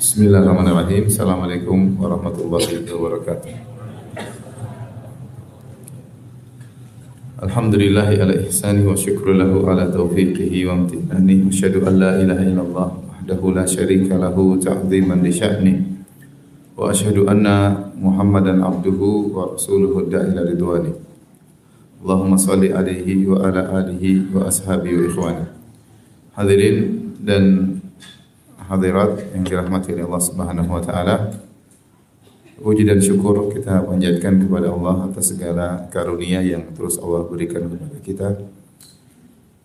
Bismillahirrahmanirrahim. Assalamualaikum warahmatullahi wabarakatuh. Alhamdulillahi ala ihsani wa syukru lahu ala taufiqihi wa amtinani. Asyhadu an la ilaha illallah wahdahu la syarika lahu ta'ziman li sya'ni. Wa asyhadu anna Muhammadan abduhu wa rasuluhu da'ila ridwani. Allahumma salli alaihi wa ala alihi wa ashabihi wa ikhwani. Hadirin dan hadirat yang dirahmati oleh Allah Subhanahu wa taala. Puji dan syukur kita panjatkan kepada Allah atas segala karunia yang terus Allah berikan kepada kita.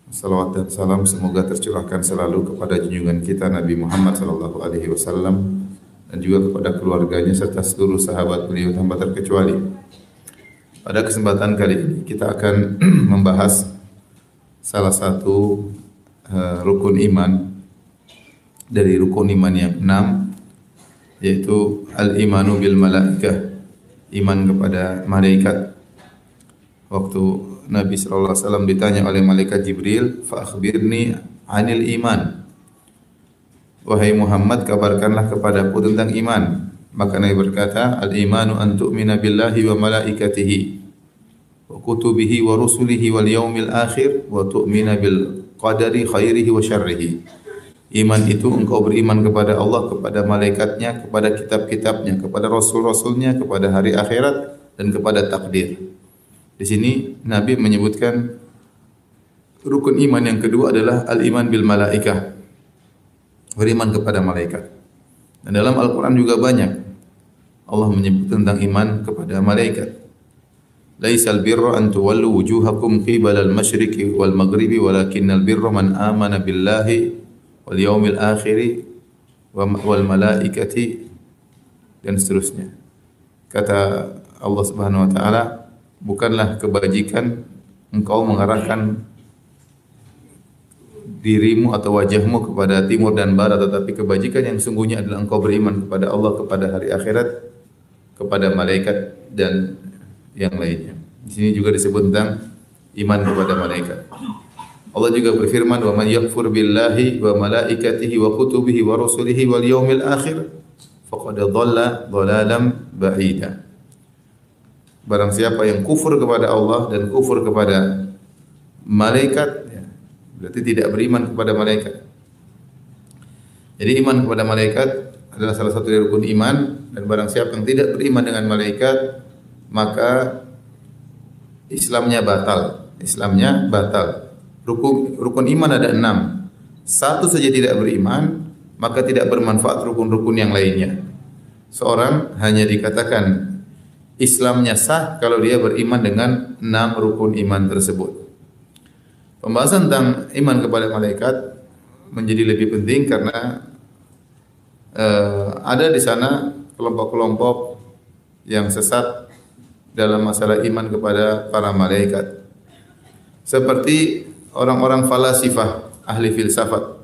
Salawat dan salam semoga tercurahkan selalu kepada junjungan kita Nabi Muhammad sallallahu alaihi wasallam dan juga kepada keluarganya serta seluruh sahabat beliau tanpa terkecuali. Pada kesempatan kali ini kita akan membahas salah satu uh, rukun iman dari rukun iman yang enam yaitu al-imanu bil malaikah iman kepada malaikat. Waktu Nabi sallallahu alaihi wasallam ditanya oleh malaikat Jibril fa akhbirni anil iman? Wahai Muhammad kabarkanlah kepadaku tentang iman. Maka Nabi berkata al imanu an tu'mina billahi wa malaikatihi wa kutubihi wa rusulihi wal yaumil akhir wa tu'mina bil qadari khairihi wa syarrihi Iman itu engkau beriman kepada Allah, kepada malaikatnya, kepada kitab-kitabnya, kepada rasul-rasulnya, kepada hari akhirat dan kepada takdir. Di sini Nabi menyebutkan rukun iman yang kedua adalah al-iman bil malaikah. Beriman kepada malaikat. Dan dalam Al-Qur'an juga banyak Allah menyebut tentang iman kepada malaikat. Laisal birra an tuwallu wujuhakum qibala al-masyriqi wal maghribi walakinnal birra man amana billahi wal yaumil akhiri wal malaikati dan seterusnya. Kata Allah Subhanahu wa taala, bukanlah kebajikan engkau mengarahkan dirimu atau wajahmu kepada timur dan barat tetapi kebajikan yang sungguhnya adalah engkau beriman kepada Allah kepada hari akhirat kepada malaikat dan yang lainnya. Di sini juga disebut tentang iman kepada malaikat. Allah juga berfirman wa man yakfur billahi wa malaikatihi wa kutubihi wa rusulihi wal yaumil akhir faqad dhalla dhalalan ba'ida. Barang siapa yang kufur kepada Allah dan kufur kepada malaikat ya, berarti tidak beriman kepada malaikat. Jadi iman kepada malaikat adalah salah satu dari rukun iman dan barang siapa yang tidak beriman dengan malaikat maka Islamnya batal. Islamnya batal. Rukun, rukun iman ada enam. Satu saja tidak beriman, maka tidak bermanfaat rukun-rukun yang lainnya. Seorang hanya dikatakan Islamnya sah kalau dia beriman dengan enam rukun iman tersebut. Pembahasan tentang iman kepada malaikat menjadi lebih penting karena uh, ada di sana kelompok-kelompok yang sesat dalam masalah iman kepada para malaikat. Seperti orang-orang falasifah, ahli filsafat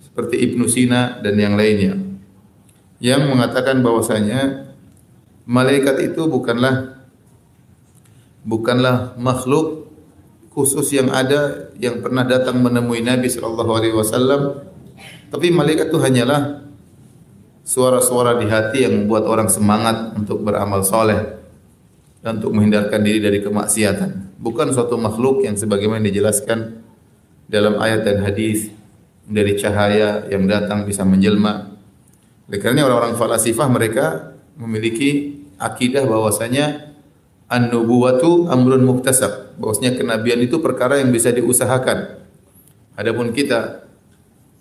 seperti Ibnu Sina dan yang lainnya yang mengatakan bahwasanya malaikat itu bukanlah bukanlah makhluk khusus yang ada yang pernah datang menemui Nabi sallallahu alaihi wasallam tapi malaikat itu hanyalah suara-suara di hati yang membuat orang semangat untuk beramal soleh dan untuk menghindarkan diri dari kemaksiatan bukan suatu makhluk yang sebagaimana dijelaskan dalam ayat dan hadis dari cahaya yang datang bisa menjelma. Oleh karena orang-orang falasifah mereka memiliki akidah bahwasanya an-nubuwatu amrun muktasab, bahwasanya kenabian itu perkara yang bisa diusahakan. Adapun kita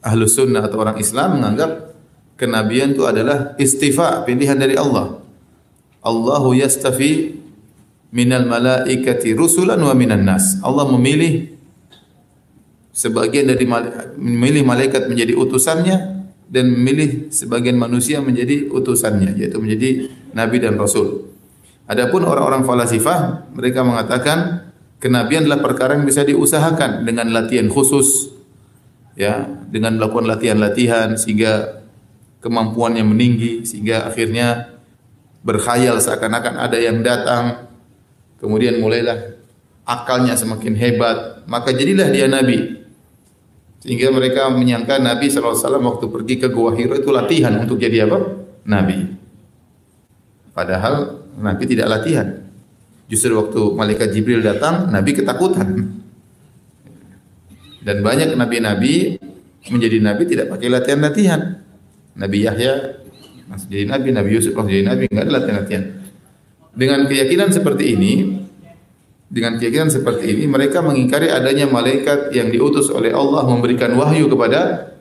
ahlu sunnah atau orang Islam menganggap kenabian itu adalah istifa, pilihan dari Allah. Allahu yastafi minal malaikati rusulan wa minan nas. Allah memilih sebagian dari memilih malaikat menjadi utusannya dan memilih sebagian manusia menjadi utusannya yaitu menjadi nabi dan rasul. Adapun orang-orang falasifah mereka mengatakan kenabian adalah perkara yang bisa diusahakan dengan latihan khusus ya dengan melakukan latihan-latihan sehingga kemampuannya meninggi sehingga akhirnya berkhayal seakan-akan ada yang datang kemudian mulailah akalnya semakin hebat, maka jadilah dia nabi. Sehingga mereka menyangka Nabi SAW waktu pergi ke Gua Hiro itu latihan untuk jadi apa? Nabi. Padahal Nabi tidak latihan. Justru waktu malaikat Jibril datang, Nabi ketakutan. Dan banyak nabi-nabi menjadi nabi tidak pakai latihan-latihan. Nabi Yahya masih jadi nabi, Nabi Yusuf masih jadi nabi, enggak ada latihan-latihan. Dengan keyakinan seperti ini, dengan keyakinan seperti ini, mereka mengingkari adanya malaikat yang diutus oleh Allah memberikan wahyu kepada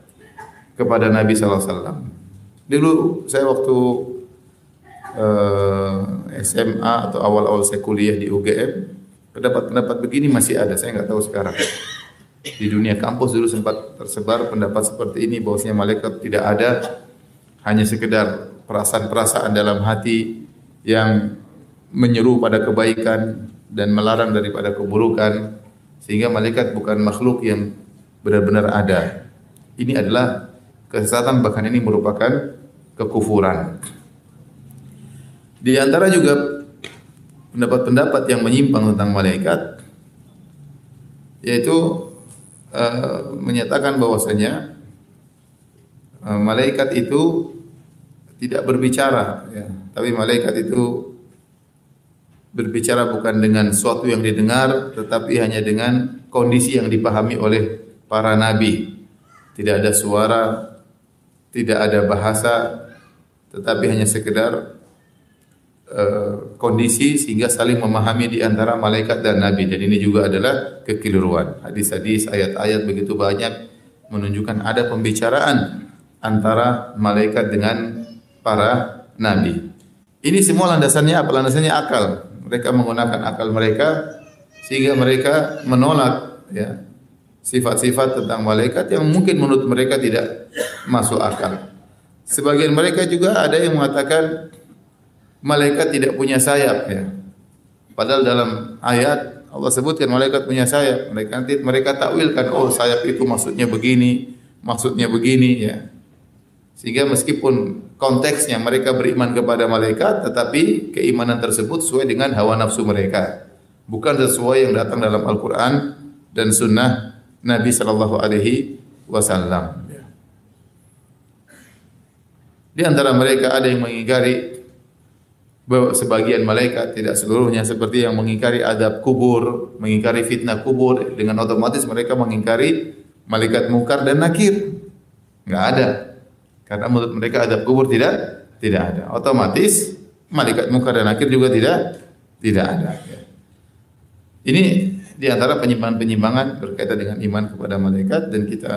kepada Nabi SAW. Dulu saya waktu uh, eh, SMA atau awal-awal saya kuliah di UGM, pendapat-pendapat begini masih ada. Saya nggak tahu sekarang. Di dunia kampus dulu sempat tersebar pendapat seperti ini bahwasanya malaikat tidak ada, hanya sekedar perasaan-perasaan dalam hati yang menyeru pada kebaikan dan melarang daripada keburukan sehingga malaikat bukan makhluk yang benar-benar ada. Ini adalah kesesatan bahkan ini merupakan kekufuran. Di antara juga pendapat-pendapat yang menyimpang tentang malaikat yaitu uh, menyatakan bahwasanya uh, malaikat itu tidak berbicara ya. tapi malaikat itu berbicara bukan dengan sesuatu yang didengar tetapi hanya dengan kondisi yang dipahami oleh para nabi tidak ada suara tidak ada bahasa tetapi hanya sekedar Eh, kondisi sehingga saling memahami di antara malaikat dan nabi dan ini juga adalah kekeliruan. Hadis-hadis, ayat-ayat begitu banyak menunjukkan ada pembicaraan antara malaikat dengan para nabi. Ini semua landasannya apa? Landasannya akal. Mereka menggunakan akal mereka sehingga mereka menolak ya sifat-sifat tentang malaikat yang mungkin menurut mereka tidak masuk akal. Sebagian mereka juga ada yang mengatakan malaikat tidak punya sayap ya. Padahal dalam ayat Allah sebutkan malaikat punya sayap. Mereka nanti mereka takwilkan oh sayap itu maksudnya begini, maksudnya begini ya. Sehingga meskipun konteksnya mereka beriman kepada malaikat tetapi keimanan tersebut sesuai dengan hawa nafsu mereka. Bukan sesuai yang datang dalam Al-Qur'an dan sunnah Nabi sallallahu alaihi wasallam. Di antara mereka ada yang mengingkari bahwa sebagian malaikat tidak seluruhnya seperti yang mengingkari adab kubur, mengingkari fitnah kubur dengan otomatis mereka mengingkari malaikat mungkar dan nakir. Enggak ada. Karena menurut mereka adab kubur tidak tidak ada. Otomatis malaikat mungkar dan nakir juga tidak tidak ada. Ini di antara penyimpangan-penyimpangan berkaitan dengan iman kepada malaikat dan kita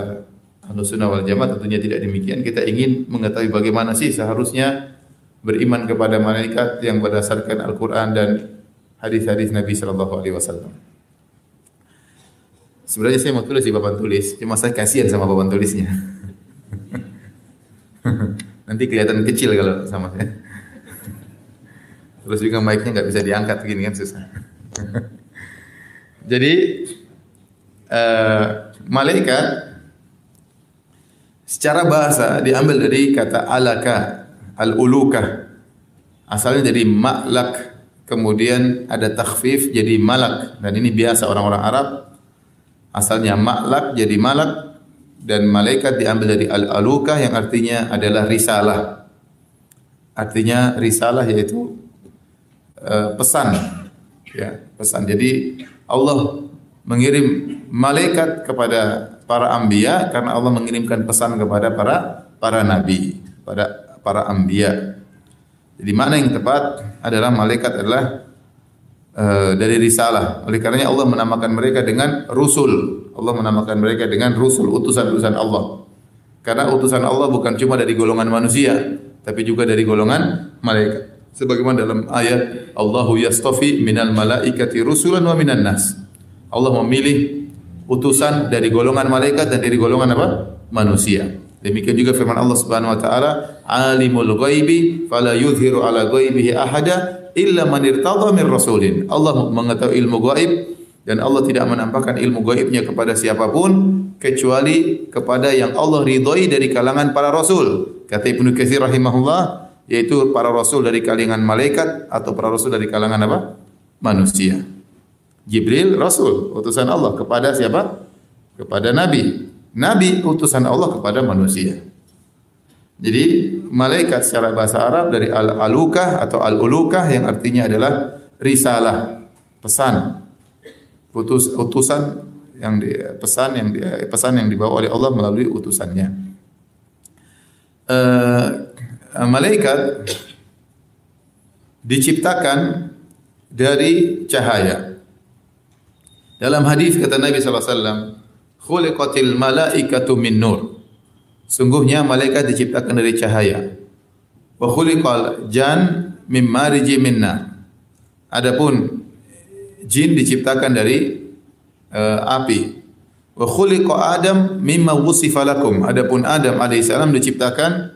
Ahlus Sunnah wal Jamaah tentunya tidak demikian. Kita ingin mengetahui bagaimana sih seharusnya beriman kepada malaikat yang berdasarkan Al-Quran dan hadis-hadis Nabi Shallallahu Alaihi Wasallam. Sebenarnya saya mau tulis di papan tulis, cuma saya kasihan sama papan tulisnya. Nanti kelihatan kecil kalau sama saya. Terus juga mic-nya nggak bisa diangkat begini kan susah. Jadi uh, malaikat secara bahasa diambil dari kata alaka al-ulukah. Asalnya jadi maklak, kemudian ada takhfif jadi malak dan ini biasa orang-orang Arab. Asalnya maklak jadi malak dan malaikat diambil dari al-alukah yang artinya adalah risalah. Artinya risalah yaitu uh, pesan. Ya, pesan. Jadi Allah mengirim malaikat kepada para anbiya karena Allah mengirimkan pesan kepada para para nabi, pada para anbiya. Jadi mana yang tepat adalah malaikat adalah uh, dari risalah. Oleh karenanya Allah menamakan mereka dengan rusul. Allah menamakan mereka dengan rusul, utusan-utusan Allah. Karena utusan Allah bukan cuma dari golongan manusia, tapi juga dari golongan malaikat. Sebagaimana dalam ayat Allahu yastafi minal malaikati rusulan wa minan nas. Allah memilih utusan dari golongan malaikat dan dari golongan apa? manusia. Demikian juga firman Allah Subhanahu wa taala, "Alimul ghaibi fala yudhiru ala ghaibihi ahada illa man irtada min rasulin." Allah mengetahui ilmu gaib dan Allah tidak menampakkan ilmu gaibnya kepada siapapun kecuali kepada yang Allah ridhoi dari kalangan para rasul. Kata Ibnu Katsir rahimahullah, yaitu para rasul dari kalangan malaikat atau para rasul dari kalangan apa? manusia. Jibril rasul, utusan Allah kepada siapa? Kepada nabi. nabi utusan Allah kepada manusia. Jadi malaikat secara bahasa Arab dari al-alukah atau al-ulukah yang artinya adalah risalah, pesan. Utus, utusan yang di, pesan yang di, pesan yang dibawa oleh Allah melalui utusannya. Uh, malaikat diciptakan dari cahaya. Dalam hadis kata Nabi sallallahu alaihi wasallam, "Khuliqatil malaikatu min nur." Sungguhnya malaikat diciptakan dari cahaya. Wa khuliqal jan mim mariji minna. Adapun jin diciptakan dari uh, api. Wa khuliqa Adam mimma wusifa lakum. Adapun Adam alaihissalam diciptakan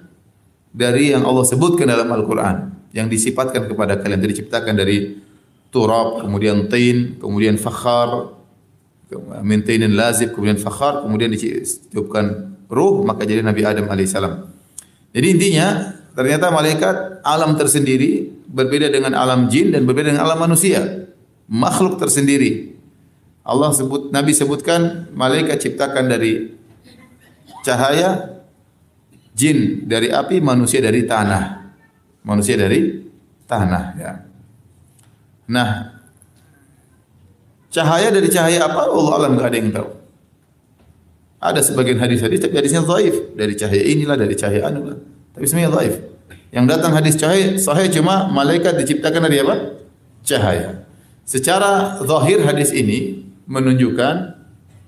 dari yang Allah sebutkan dalam Al-Qur'an, yang disifatkan kepada kalian. Diciptakan dari turab, kemudian tin, kemudian fakhar, min tinin lazib, kemudian fakhar, kemudian diciptakan ruh maka jadi Nabi Adam alaihissalam. Jadi intinya ternyata malaikat alam tersendiri berbeda dengan alam jin dan berbeda dengan alam manusia. Makhluk tersendiri. Allah sebut Nabi sebutkan malaikat ciptakan dari cahaya, jin dari api, manusia dari tanah. Manusia dari tanah ya. Nah, cahaya dari cahaya apa? Allah alam enggak ada yang tahu. Ada sebagian hadis-hadis tapi hadisnya dhaif dari cahaya inilah dari cahaya anu Tapi semuanya dhaif. Yang datang hadis cahaya sahih cuma malaikat diciptakan dari apa? Cahaya. Secara zahir hadis ini menunjukkan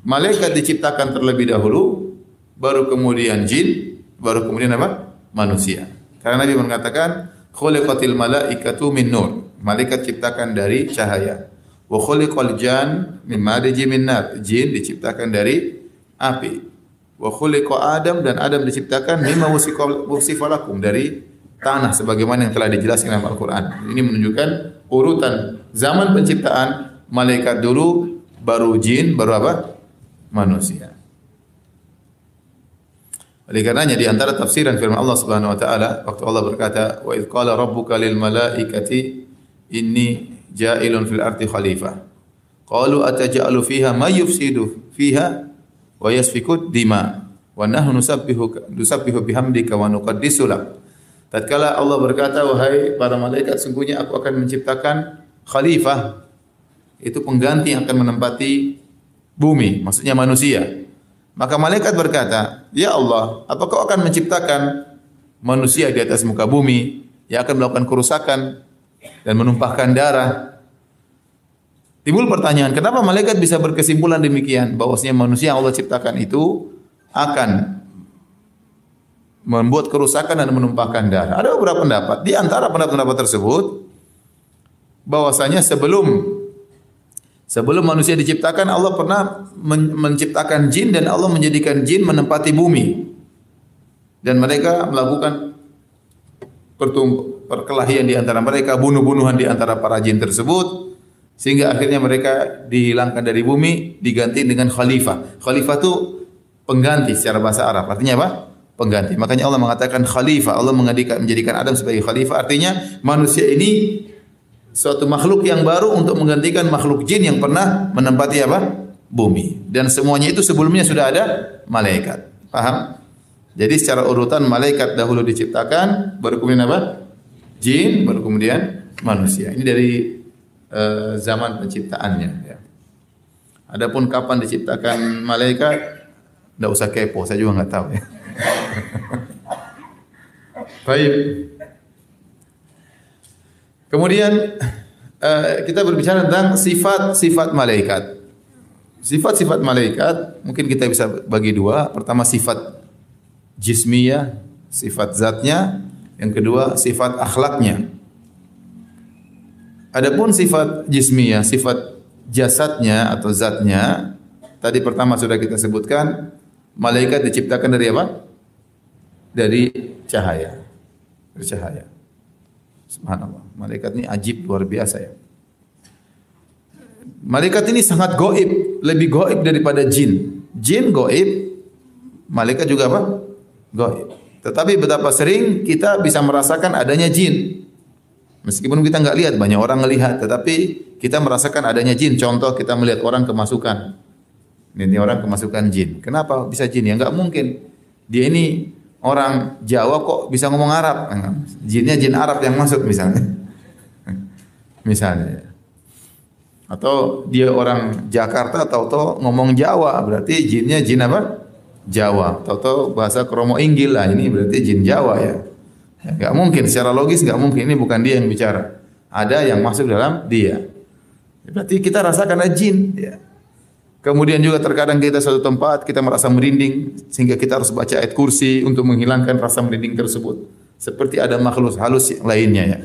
malaikat diciptakan terlebih dahulu baru kemudian jin baru kemudian apa? manusia. Karena Nabi mengatakan khuliqatil malaikatu min nur. Malaikat ciptakan dari cahaya. Wa khuliqal jan min mariji min nar. Jin diciptakan dari api. Wa khuliqa Adam dan Adam diciptakan mimma wasifalakum dari tanah sebagaimana yang telah dijelaskan dalam Al-Qur'an. Ini menunjukkan urutan zaman penciptaan malaikat dulu baru jin baru apa? manusia. Oleh karenanya di antara tafsiran firman Allah Subhanahu wa taala waktu Allah berkata wa idz qala rabbuka lil malaikati inni ja'ilun fil ardi khalifah. Qalu ataj'alu fiha may yufsidu fiha wa yasfiku dima wa nahnu nusabbihu nusabbihu bihamdika wa nuqaddisu lak. Tatkala Allah berkata wahai para malaikat sungguhnya aku akan menciptakan khalifah itu pengganti yang akan menempati bumi maksudnya manusia. Maka malaikat berkata, "Ya Allah, apakah kau akan menciptakan manusia di atas muka bumi yang akan melakukan kerusakan dan menumpahkan darah Timbul pertanyaan, kenapa malaikat bisa berkesimpulan demikian bahwasanya manusia yang Allah ciptakan itu akan membuat kerusakan dan menumpahkan darah. Ada beberapa pendapat. Di antara pendapat-pendapat tersebut bahwasanya sebelum sebelum manusia diciptakan Allah pernah menciptakan jin dan Allah menjadikan jin menempati bumi. Dan mereka melakukan perkelahian di antara mereka, bunuh-bunuhan di antara para jin tersebut sehingga akhirnya mereka dihilangkan dari bumi diganti dengan khalifah. Khalifah itu pengganti secara bahasa Arab. Artinya apa? Pengganti. Makanya Allah mengatakan khalifah. Allah menjadikan, menjadikan Adam sebagai khalifah. Artinya manusia ini suatu makhluk yang baru untuk menggantikan makhluk jin yang pernah menempati apa? Bumi. Dan semuanya itu sebelumnya sudah ada malaikat. Paham? Jadi secara urutan malaikat dahulu diciptakan, baru kemudian apa? Jin, baru kemudian manusia. Ini dari Eh, zaman penciptaannya. Ya. Adapun kapan diciptakan malaikat, tidak usah kepo, saya juga nggak tahu ya. Baik. Kemudian uh, kita berbicara tentang sifat-sifat malaikat. Sifat-sifat malaikat mungkin kita bisa bagi dua. Pertama sifat jismiyah, sifat zatnya. Yang kedua sifat akhlaknya. Adapun sifat jismiyah, sifat jasadnya atau zatnya, tadi pertama sudah kita sebutkan, malaikat diciptakan dari apa? Dari cahaya. Dari cahaya. Subhanallah. Malaikat ini ajib luar biasa ya. Malaikat ini sangat goib, lebih goib daripada jin. Jin goib, malaikat juga apa? Goib. Tetapi betapa sering kita bisa merasakan adanya jin. Meskipun kita nggak lihat, banyak orang melihat, tetapi kita merasakan adanya jin. Contoh kita melihat orang kemasukan. Ini orang kemasukan jin. Kenapa bisa jin? Ya nggak mungkin. Dia ini orang Jawa kok bisa ngomong Arab. Jinnya jin Arab yang masuk misalnya. misalnya. Atau dia orang Jakarta atau ngomong Jawa, berarti jinnya jin apa? Jawa. Tahu-tahu bahasa kromo inggil lah ini berarti jin Jawa ya. Ya. Gak mungkin secara logis gak mungkin ini bukan dia yang bicara. Ada yang masuk dalam dia. Berarti kita rasakan ada jin. Ya. Kemudian juga terkadang kita suatu tempat kita merasa merinding sehingga kita harus baca ayat kursi untuk menghilangkan rasa merinding tersebut. Seperti ada makhluk halus lainnya ya.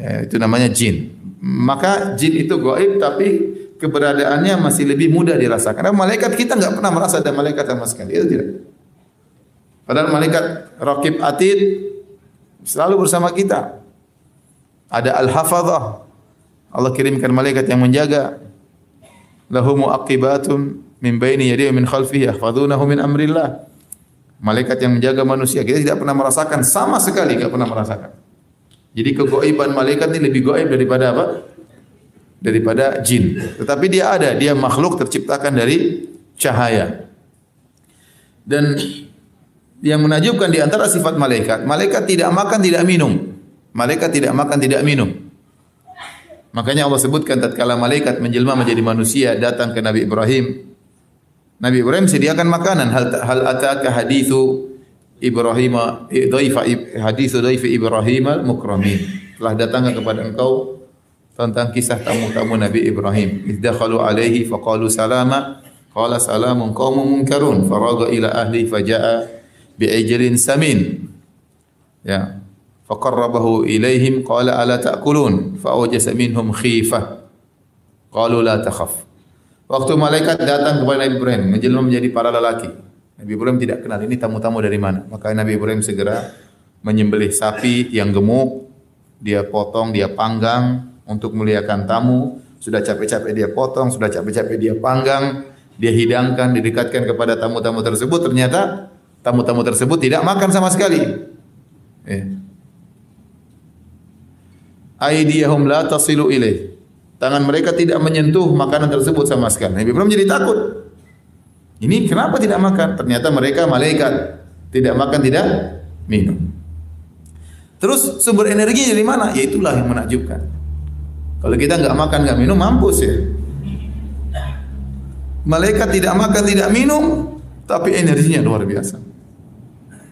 ya itu namanya jin. Maka jin itu gaib tapi keberadaannya masih lebih mudah dirasakan. Karena malaikat kita nggak pernah merasa ada malaikat sama sekali. Itu tidak. Padahal malaikat Rakib Atid selalu bersama kita. Ada Al-Hafadhah. Allah kirimkan malaikat yang menjaga lahu muaqibatun min baini yadihi min khalfihi yahfazunahu min amrillah. Malaikat yang menjaga manusia. Kita tidak pernah merasakan sama sekali tidak pernah merasakan. Jadi kegoiban malaikat ini lebih goib daripada apa? Daripada jin. Tetapi dia ada, dia makhluk terciptakan dari cahaya. Dan yang menajubkan di antara sifat malaikat, malaikat tidak makan, tidak minum. Malaikat tidak makan, tidak minum. Makanya Allah sebutkan tatkala malaikat menjelma menjadi manusia datang ke Nabi Ibrahim. Nabi Ibrahim sediakan makanan. Hal hal ataka hadithu Ibrahim dhaifa hadithu dhaifi Ibrahim al-mukramin. Telah datang kepada engkau tentang kisah tamu-tamu Nabi Ibrahim. Izdakhalu alaihi faqalu salama. Qala salamun qaumun munkarun. Faraga ila ahli faja'a bi'ijlin samin. Ya, faqarrabahu ilaihim qala ala ta'kulun fa awjasa minhum khifah qalu la takhaf waktu malaikat datang kepada Nabi Ibrahim menjelma menjadi para lelaki. Nabi Ibrahim tidak kenal ini tamu-tamu dari mana? Maka Nabi Ibrahim segera menyembelih sapi yang gemuk dia potong dia panggang untuk muliakan tamu. Sudah capek-capek dia potong sudah capek-capek dia panggang dia hidangkan didekatkan kepada tamu-tamu tersebut. Ternyata tamu-tamu tersebut tidak makan sama sekali eh aydiyahum la tasilu ilaih. Tangan mereka tidak menyentuh makanan tersebut sama sekali. Nabi Ibrahim jadi takut. Ini kenapa tidak makan? Ternyata mereka malaikat. Tidak makan, tidak minum. Terus sumber energi dari mana? Ya itulah yang menakjubkan. Kalau kita nggak makan, nggak minum, mampus ya. Malaikat tidak makan, tidak minum, tapi energinya luar biasa.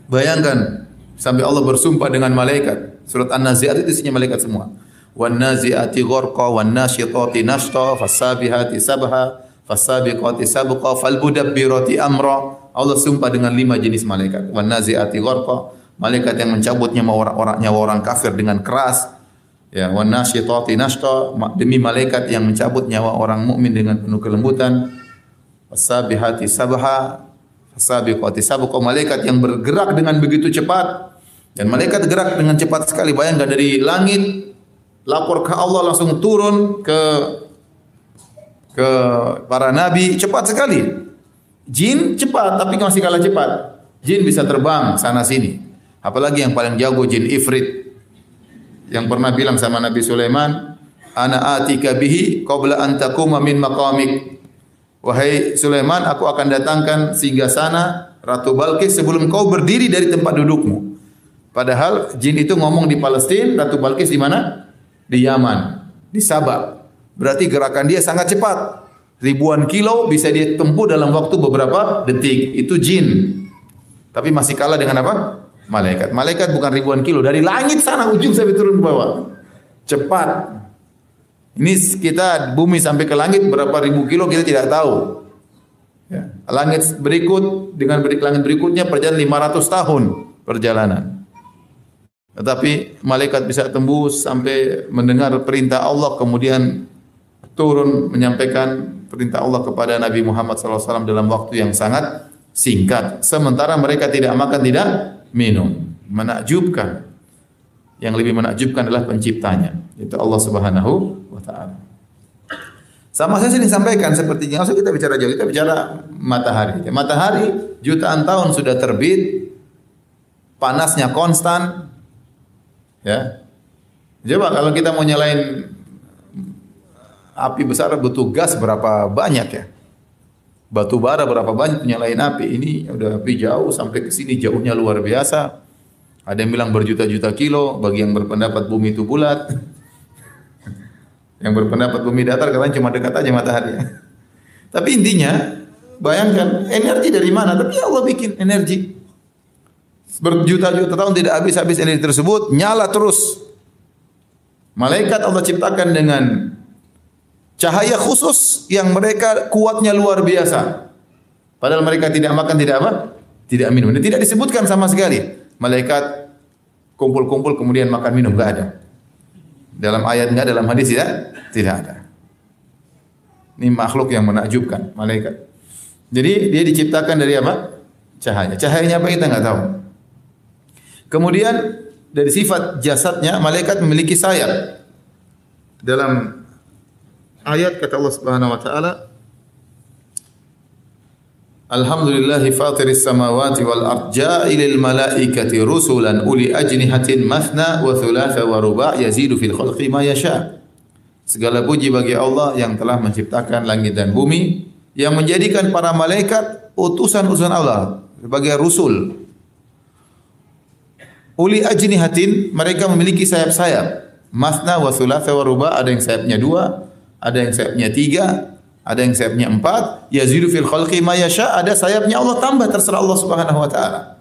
Bayangkan sampai Allah bersumpah dengan malaikat. Surat An-Nazi'at itu isinya malaikat semua. Wan nazi'ati gharqa wan nasyitati nashta fasabihati sabha fasabiqati sabqa falmudabbirati amra. Allah sumpah dengan lima jenis malaikat. Wan nazi'ati gharqa, malaikat yang mencabut nyawa orang-orang nyawa orang kafir dengan keras. Ya, wan nasyitati nashta, demi malaikat yang mencabut nyawa orang mukmin dengan penuh kelembutan. Fasabihati sabha fasabiqati sabqa, malaikat yang bergerak dengan begitu cepat dan malaikat gerak dengan cepat sekali. Bayangkan dari langit lapor ke Allah langsung turun ke ke para nabi cepat sekali. Jin cepat tapi masih kalah cepat. Jin bisa terbang sana sini. Apalagi yang paling jago jin ifrit yang pernah bilang sama Nabi Sulaiman, "Ana atika bihi qabla an takuma min maqamik." Wahai Sulaiman, aku akan datangkan singgah sana Ratu Balkis sebelum kau berdiri dari tempat dudukmu. Padahal jin itu ngomong di Palestina, Ratu Balkis di mana? Di Yaman, di Sabah. Berarti gerakan dia sangat cepat. Ribuan kilo bisa dia tempuh dalam waktu beberapa detik. Itu jin. Tapi masih kalah dengan apa? Malaikat. Malaikat bukan ribuan kilo. Dari langit sana ujung sampai turun ke bawah. Cepat. Ini kita bumi sampai ke langit berapa ribu kilo kita tidak tahu. Ya. Langit berikut dengan langit berikutnya perjalanan 500 tahun perjalanan. Tetapi malaikat bisa tembus sampai mendengar perintah Allah kemudian turun menyampaikan perintah Allah kepada Nabi Muhammad SAW dalam waktu yang sangat singkat. Sementara mereka tidak makan, tidak minum. Menakjubkan. Yang lebih menakjubkan adalah penciptanya. Itu Allah Subhanahu wa taala. Sama saya sini sampaikan sepertinya, usah kita bicara jauh, kita bicara matahari. Matahari jutaan tahun sudah terbit, panasnya konstan, Ya. Coba kalau kita mau nyalain api besar butuh gas berapa banyak ya? batu bara berapa banyak nyalain api ini udah api jauh sampai ke sini jauhnya luar biasa. Ada yang bilang berjuta-juta kilo, bagi yang berpendapat bumi itu bulat. yang berpendapat bumi datar katanya cuma dekat aja matahari. Tapi intinya bayangkan energi dari mana? Tapi Allah bikin energi berjuta-juta tahun tidak habis-habis energi tersebut nyala terus. Malaikat Allah ciptakan dengan cahaya khusus yang mereka kuatnya luar biasa. Padahal mereka tidak makan, tidak apa? Tidak minum. Dan tidak disebutkan sama sekali. Malaikat kumpul-kumpul kemudian makan minum, enggak ada. Dalam ayat enggak, dalam hadis tidak? Tidak ada. Ini makhluk yang menakjubkan, malaikat. Jadi dia diciptakan dari apa? Cahaya. Cahayanya apa kita enggak tahu. Kemudian dari sifat jasadnya malaikat memiliki sayap. Dalam ayat kata Allah Subhanahu wa taala Alhamdulillah fatiris samawati wal ard ja'ilil malaikati rusulan uli ajnihatin mathna wa thulatha wa ruba' yazidu fil khalqi ma yasha. Segala puji bagi Allah yang telah menciptakan langit dan bumi yang menjadikan para malaikat utusan-utusan Allah sebagai rusul. Uli ajnihatin mereka memiliki sayap-sayap. Masna wa thulatha wa ruba' ada yang sayapnya dua, ada yang sayapnya tiga, ada yang sayapnya empat. Yazidu fil khalqi ma yasha, ada sayapnya Allah tambah terserah Allah Subhanahu wa taala.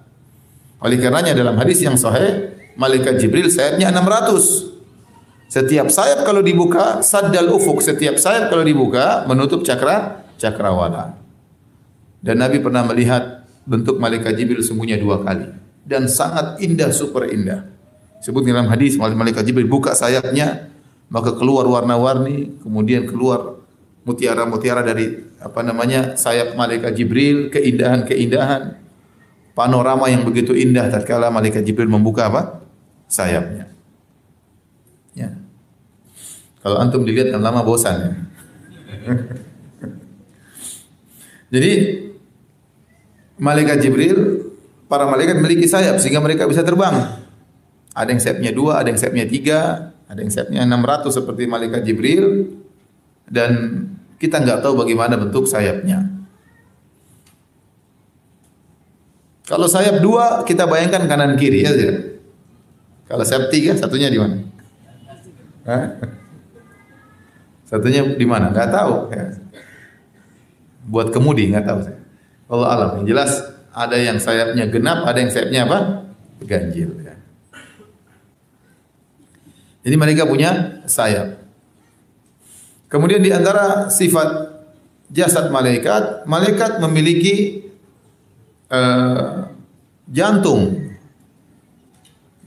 Oleh karenanya dalam hadis yang sahih, malaikat Jibril sayapnya 600. Setiap sayap kalau dibuka, saddal ufuk. Setiap sayap kalau dibuka, menutup cakra cakrawala. Dan Nabi pernah melihat bentuk malaikat Jibril sungguhnya dua kali. Dan sangat indah, super indah. Sebut dalam hadis, malaikat Jibril buka sayapnya, maka keluar warna-warni, kemudian keluar mutiara-mutiara dari apa namanya sayap malaikat Jibril, keindahan-keindahan, panorama yang begitu indah tatkala malaikat Jibril membuka apa? sayapnya. Ya. Kalau antum dilihat kan lama bosan ya. Jadi malaikat Jibril, para malaikat memiliki sayap sehingga mereka bisa terbang. Ada yang sayapnya dua, ada yang sayapnya tiga, ada yang sayapnya 600 seperti malaikat Jibril dan kita nggak tahu bagaimana bentuk sayapnya. Kalau sayap dua, kita bayangkan kanan kiri ya. Kalau sayap tiga, satunya di mana? Satunya di mana? Nggak tahu. Ya. Buat kemudi nggak tahu. Allah alam. Yang jelas ada yang sayapnya genap, ada yang sayapnya apa? Ganjil. Ya. Jadi mereka punya sayap. Kemudian di antara sifat jasad malaikat, malaikat memiliki uh, jantung.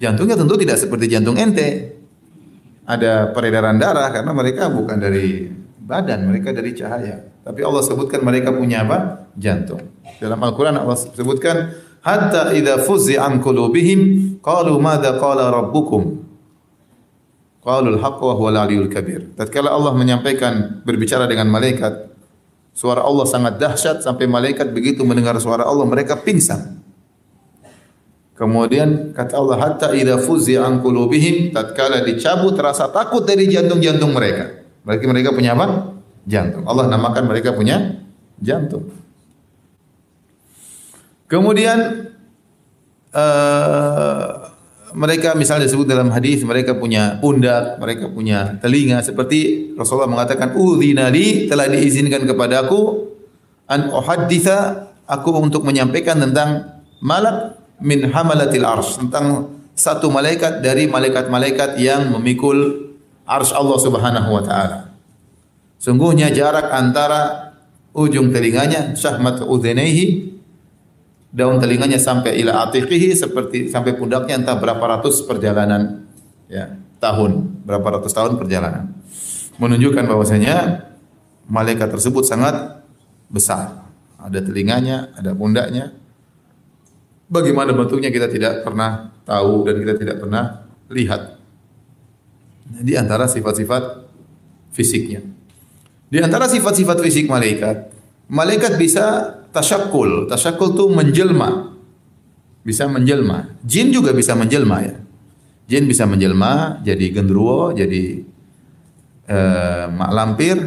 Jantungnya tentu tidak seperti jantung ente. Ada peredaran darah karena mereka bukan dari badan, mereka dari cahaya. Tapi Allah sebutkan mereka punya apa? Jantung. Dalam Al-Qur'an Allah sebutkan hatta idza fuzza an qulubihim qalu madza qala rabbukum Qalul haqq wa huwal aliyul kabir. Tatkala Allah menyampaikan berbicara dengan malaikat, suara Allah sangat dahsyat sampai malaikat begitu mendengar suara Allah mereka pingsan. Kemudian kata Allah hatta idza fuzzi an qulubihim tatkala dicabut rasa takut dari jantung-jantung mereka. Berarti mereka punya apa? Jantung. Allah namakan mereka punya jantung. Kemudian uh, mereka misalnya disebut dalam hadis mereka punya pundak, mereka punya telinga seperti Rasulullah mengatakan udzina li telah diizinkan kepadaku an uhadditha aku untuk menyampaikan tentang malak min hamalatil arsh tentang satu malaikat dari malaikat-malaikat yang memikul arsh Allah Subhanahu wa taala. Sungguhnya jarak antara ujung telinganya syahmat udhunaihi daun telinganya sampai ila atiqihi seperti sampai pundaknya entah berapa ratus perjalanan ya tahun berapa ratus tahun perjalanan. Menunjukkan bahwasanya malaikat tersebut sangat besar. Ada telinganya ada pundaknya. Bagaimana bentuknya kita tidak pernah tahu dan kita tidak pernah lihat. Di antara sifat-sifat fisiknya. Di antara sifat-sifat fisik malaikat malaikat bisa tasyakul. Tasyakul itu menjelma. Bisa menjelma. Jin juga bisa menjelma ya. Jin bisa menjelma jadi gendruwo, jadi uh, mak lampir,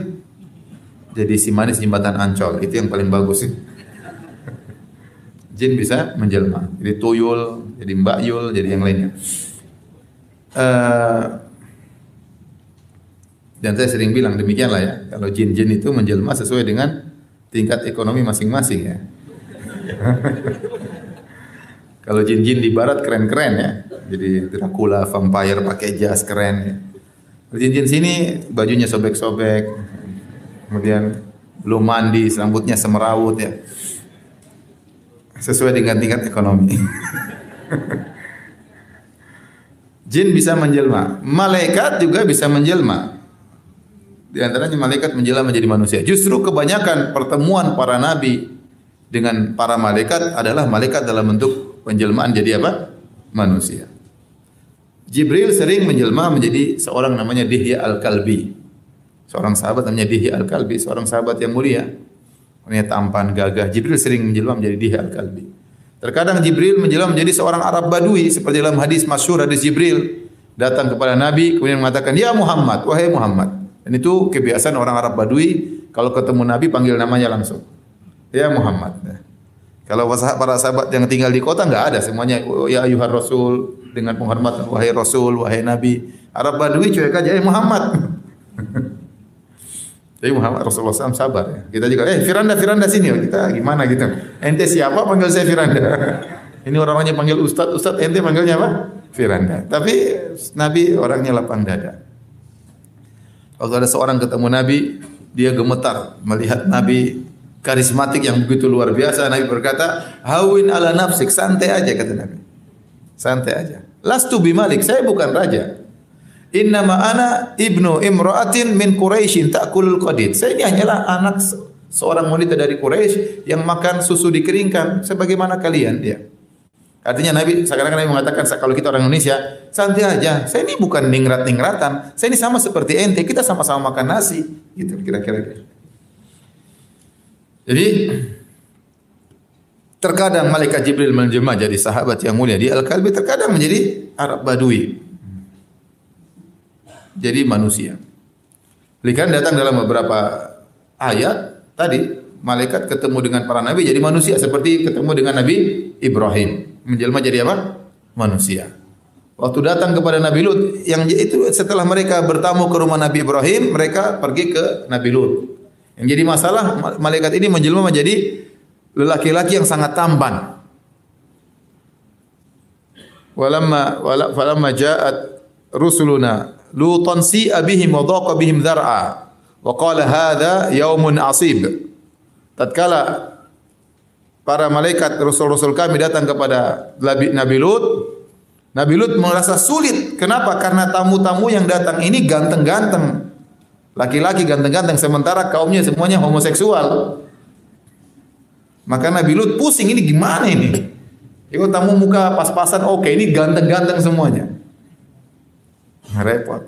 jadi si manis jembatan Ancol. Itu yang paling bagus sih. Jin bisa menjelma. Jadi tuyul, jadi mbak yul, jadi yang lainnya. Uh, dan saya sering bilang demikianlah ya. Kalau jin-jin itu menjelma sesuai dengan tingkat ekonomi masing-masing ya. Kalau jin-jin di barat keren-keren ya. Jadi Dracula, vampire pakai jas keren ya. Jin-jin sini bajunya sobek-sobek. Kemudian belum mandi, rambutnya semerawut ya. Sesuai dengan tingkat ekonomi. Jin bisa menjelma, malaikat juga bisa menjelma. Di antaranya malaikat menjelma menjadi manusia. Justru kebanyakan pertemuan para nabi dengan para malaikat adalah malaikat dalam bentuk penjelmaan jadi apa? Manusia. Jibril sering menjelma menjadi seorang namanya Dihya Al-Kalbi. Seorang sahabat namanya Dihya Al-Kalbi, seorang sahabat yang mulia. Orangnya tampan, gagah. Jibril sering menjelma menjadi Dihya Al-Kalbi. Terkadang Jibril menjelma menjadi seorang Arab Badui seperti dalam hadis masyhur hadis Jibril datang kepada Nabi kemudian mengatakan, "Ya Muhammad, wahai Muhammad." Dan itu kebiasaan orang Arab Badui kalau ketemu Nabi panggil namanya langsung. Ya Muhammad. Kalau para sahabat yang tinggal di kota enggak ada semuanya ya ayuhar rasul dengan penghormatan wahai rasul, wahai nabi. Arab Badui cuek aja, eh Muhammad. Tapi Muhammad Rasulullah SAW sabar ya. Kita juga, eh Firanda, Firanda sini. Kita gimana gitu. Ente siapa panggil saya Firanda. Ini orang-orangnya panggil Ustad, Ustad ente panggilnya apa? Firanda. Tapi Nabi orangnya lapang dada. Waktu ada seorang ketemu Nabi, dia gemetar melihat Nabi karismatik yang begitu luar biasa. Nabi berkata, "Hawin ala nafsik, santai aja," kata Nabi. Santai aja. Lastu bimalik, saya bukan raja. Inna ana ibnu imra'atin min Quraisyin ta'kulul qadid. Saya ini hanyalah anak seorang wanita dari Quraisy yang makan susu dikeringkan sebagaimana kalian dia. Artinya Nabi sekarang Nabi mengatakan kalau kita orang Indonesia santai aja. Saya ini bukan ningrat-ningratan. Saya ini sama seperti ente. Kita sama-sama makan nasi. Gitu kira-kira. Jadi terkadang malaikat Jibril menjelma jadi sahabat yang mulia di Al-Kalbi, terkadang menjadi Arab Badui. Jadi manusia. Lihat datang dalam beberapa ayat tadi malaikat ketemu dengan para nabi jadi manusia seperti ketemu dengan Nabi Ibrahim menjelma jadi apa? Manusia. Waktu datang kepada Nabi Lut yang itu setelah mereka bertamu ke rumah Nabi Ibrahim mereka pergi ke Nabi Lut yang jadi masalah malaikat ini menjelma menjadi lelaki-laki yang sangat tampan. Walamma wala falamma ja'at rusuluna lutan si abihim wa dhaqa bihim dhar'a wa qala hadha yaumun asib. Tatkala para malaikat rasul-rasul kami datang kepada Nabi Lut, Nabi Lut merasa sulit. Kenapa? Karena tamu-tamu yang datang ini ganteng-ganteng. Laki-laki ganteng-ganteng sementara kaumnya semuanya homoseksual. Maka Nabi Lut pusing ini gimana ini? Ikut tamu muka pas-pasan oke ini ganteng-ganteng semuanya. Repot.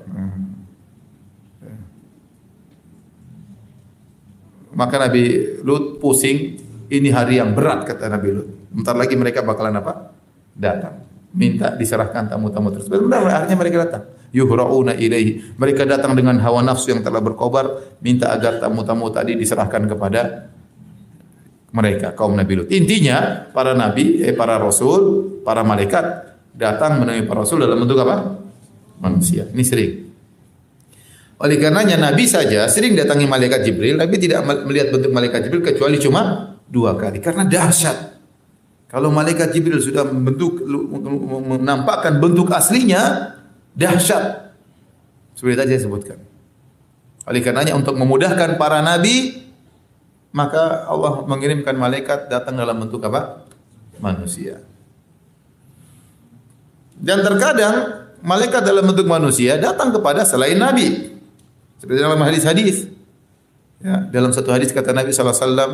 Maka Nabi Lut pusing, ini hari yang berat kata Nabi Lut. Bentar lagi mereka bakalan apa? Datang. Minta diserahkan tamu-tamu tersebut. Benar, akhirnya mereka datang yuhra'una ilaihi. Mereka datang dengan hawa nafsu yang telah berkobar, minta agar tamu-tamu tadi diserahkan kepada mereka kaum Nabi Lut. Intinya para nabi, eh, para rasul, para malaikat datang menemui para rasul dalam bentuk apa? Manusia. Ini sering. Oleh karenanya Nabi saja sering datangi malaikat Jibril, Nabi tidak melihat bentuk malaikat Jibril kecuali cuma dua kali karena dahsyat. Kalau malaikat Jibril sudah membentuk menampakkan bentuk aslinya, dahsyat. Seperti tadi saya sebutkan. Oleh karenanya untuk memudahkan para nabi maka Allah mengirimkan malaikat datang dalam bentuk apa? Manusia. Dan terkadang malaikat dalam bentuk manusia datang kepada selain nabi. Seperti dalam hadis-hadis. Ya, dalam satu hadis kata Nabi sallallahu alaihi wasallam,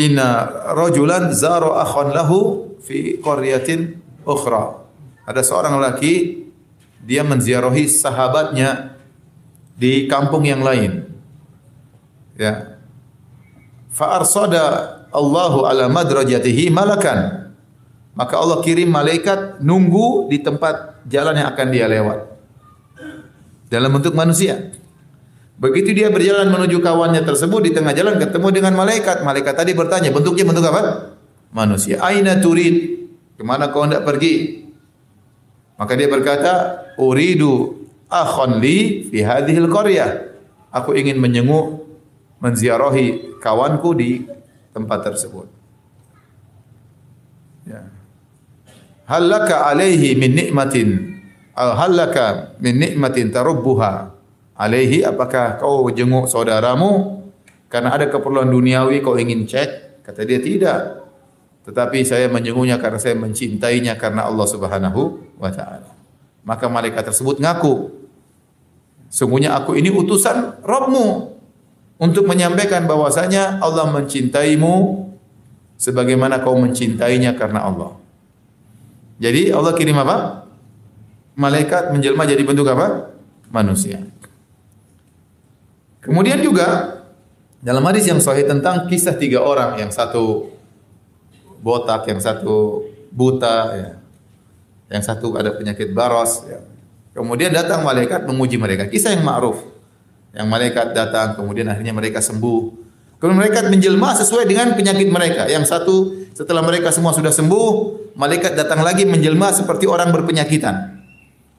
"Inna rajulan zara akhan lahu fi qaryatin ukhra." Ada seorang laki dia menziarahi sahabatnya di kampung yang lain. Ya. Fa arsada Allahu ala madrajatihi malakan. Maka Allah kirim malaikat nunggu di tempat jalan yang akan dia lewat. Dalam bentuk manusia. Begitu dia berjalan menuju kawannya tersebut di tengah jalan ketemu dengan malaikat. Malaikat tadi bertanya, bentuknya bentuk apa? Manusia. Aina turid? Kemana kau hendak pergi? Maka dia berkata, uridu akhon li fi hadhil qaryah. Aku ingin menyenguk, menziarahi kawanku di tempat tersebut. Ya. Halaka alaihi min nikmatin halaka min nikmatin tarubbuha. Alaihi apakah kau jenguk saudaramu? Karena ada keperluan duniawi kau ingin cek kata dia tidak. Tetapi saya menjenguknya karena saya mencintainya karena Allah Subhanahu wa taala. Maka malaikat tersebut ngaku sungguhnya aku ini utusan Rabbmu untuk menyampaikan bahwasanya Allah mencintaimu sebagaimana kau mencintainya karena Allah. Jadi Allah kirim apa malaikat menjelma jadi bentuk apa manusia Kemudian juga dalam hadis yang sahih tentang kisah tiga orang, yang satu botak, yang satu buta, ya. yang satu ada penyakit baros. Ya. Kemudian datang malaikat menguji mereka. Kisah yang ma'ruf. Yang malaikat datang, kemudian akhirnya mereka sembuh. Kemudian malaikat menjelma sesuai dengan penyakit mereka. Yang satu setelah mereka semua sudah sembuh, malaikat datang lagi menjelma seperti orang berpenyakitan.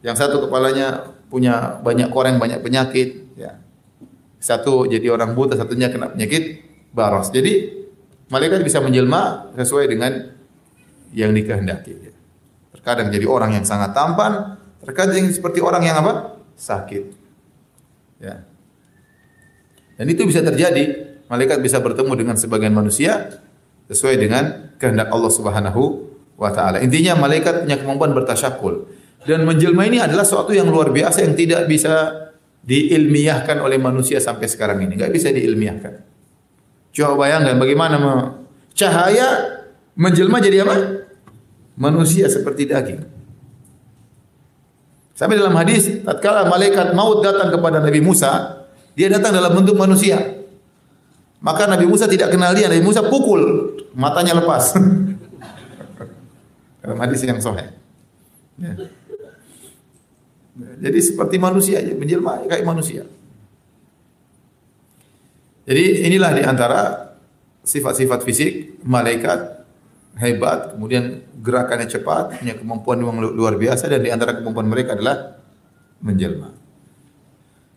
Yang satu kepalanya punya banyak koreng, banyak penyakit. Ya. Satu jadi orang buta, satunya kena penyakit baros. Jadi malaikat bisa menjelma sesuai dengan yang dikehendaki. Terkadang jadi orang yang sangat tampan, terkadang seperti orang yang apa? Sakit. Ya. Dan itu bisa terjadi. Malaikat bisa bertemu dengan sebagian manusia sesuai dengan kehendak Allah Subhanahu wa taala. Intinya malaikat punya kemampuan bertasyakul. Dan menjelma ini adalah sesuatu yang luar biasa yang tidak bisa diilmiahkan oleh manusia sampai sekarang ini. Enggak bisa diilmiahkan. Coba bayangkan bagaimana cahaya menjelma jadi apa? Manusia seperti daging. Sampai dalam hadis, tatkala malaikat maut datang kepada Nabi Musa, dia datang dalam bentuk manusia. Maka Nabi Musa tidak kenal dia, Nabi Musa pukul, matanya lepas. dalam hadis yang sahih. Ya. Jadi seperti manusia aja, menjelma kayak manusia. Jadi inilah di antara sifat-sifat fisik malaikat hebat, kemudian gerakannya cepat, punya kemampuan yang luar biasa dan di antara kemampuan mereka adalah menjelma.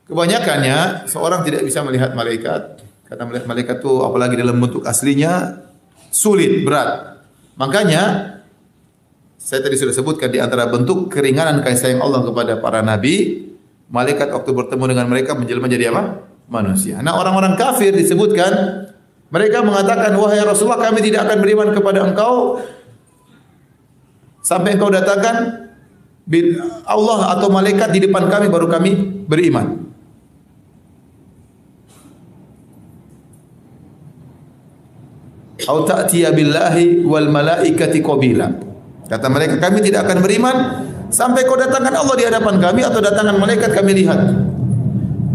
Kebanyakannya seorang tidak bisa melihat malaikat karena melihat malaikat itu apalagi dalam bentuk aslinya sulit, berat. Makanya saya tadi sudah sebutkan di antara bentuk keringanan kasih sayang Allah kepada para nabi, malaikat waktu bertemu dengan mereka menjelma jadi apa? Manusia. Nah orang-orang kafir disebutkan mereka mengatakan wahai Rasulullah kami tidak akan beriman kepada engkau sampai engkau datangkan Allah atau malaikat di depan kami baru kami beriman. Atau ta'tiya billahi wal malaikati qabila. Kata mereka, kami tidak akan beriman sampai kau datangkan Allah di hadapan kami atau datangkan malaikat kami lihat.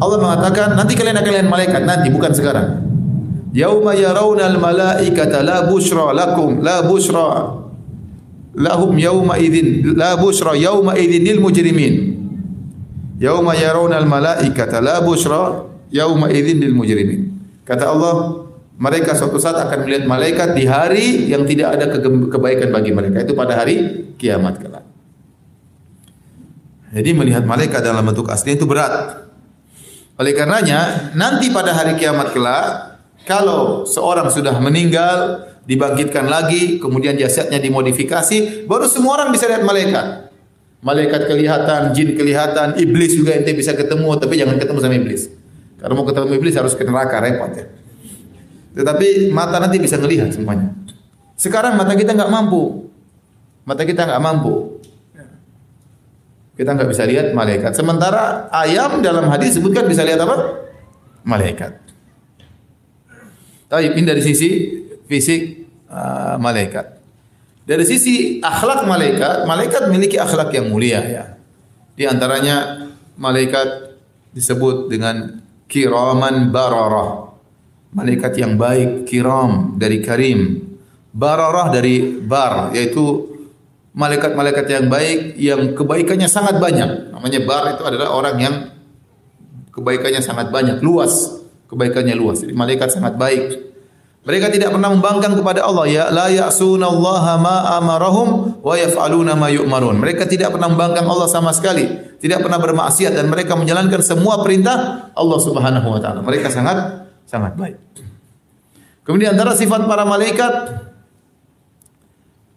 Allah mengatakan, nanti kalian akan lihat malaikat nanti bukan sekarang. Yauma yarawna al-malaikata la bushra lakum la bushra lahum yauma idzin la bushra yauma idzin lil mujrimin. Yauma yarawna al-malaikata la bushra yauma idzin lil mujrimin. Kata Allah, mereka suatu saat akan melihat malaikat di hari yang tidak ada kebaikan bagi mereka itu pada hari kiamat kelak. Jadi melihat malaikat dalam bentuk asli itu berat. Oleh karenanya nanti pada hari kiamat kelak kalau seorang sudah meninggal dibangkitkan lagi kemudian jasadnya dimodifikasi baru semua orang bisa lihat malaikat. Malaikat kelihatan, jin kelihatan, iblis juga ente bisa ketemu tapi jangan ketemu sama iblis. Kalau mau ketemu iblis harus ke neraka repot ya. Tetapi mata nanti bisa melihat semuanya. Sekarang mata kita nggak mampu. Mata kita nggak mampu. Kita nggak bisa lihat malaikat. Sementara ayam dalam hadis sebutkan bisa lihat apa? Malaikat. Tapi ini dari sisi fisik uh, malaikat. Dari sisi akhlak malaikat, malaikat memiliki akhlak yang mulia ya. Di antaranya malaikat disebut dengan kiraman bararah malaikat yang baik, kiram dari karim, bararah dari bar, yaitu malaikat-malaikat yang baik yang kebaikannya sangat banyak. Namanya bar itu adalah orang yang Kebaikannya sangat banyak, luas. Kebaikannya luas. Jadi malaikat sangat baik. Mereka tidak pernah membangkang kepada Allah ya la ya'sunallaha ma amarahum wa yaf'aluna ma yu'marun. Mereka tidak pernah membangkang Allah sama sekali, tidak pernah bermaksiat dan mereka menjalankan semua perintah Allah Subhanahu wa taala. Mereka sangat sangat baik. Kemudian antara sifat para malaikat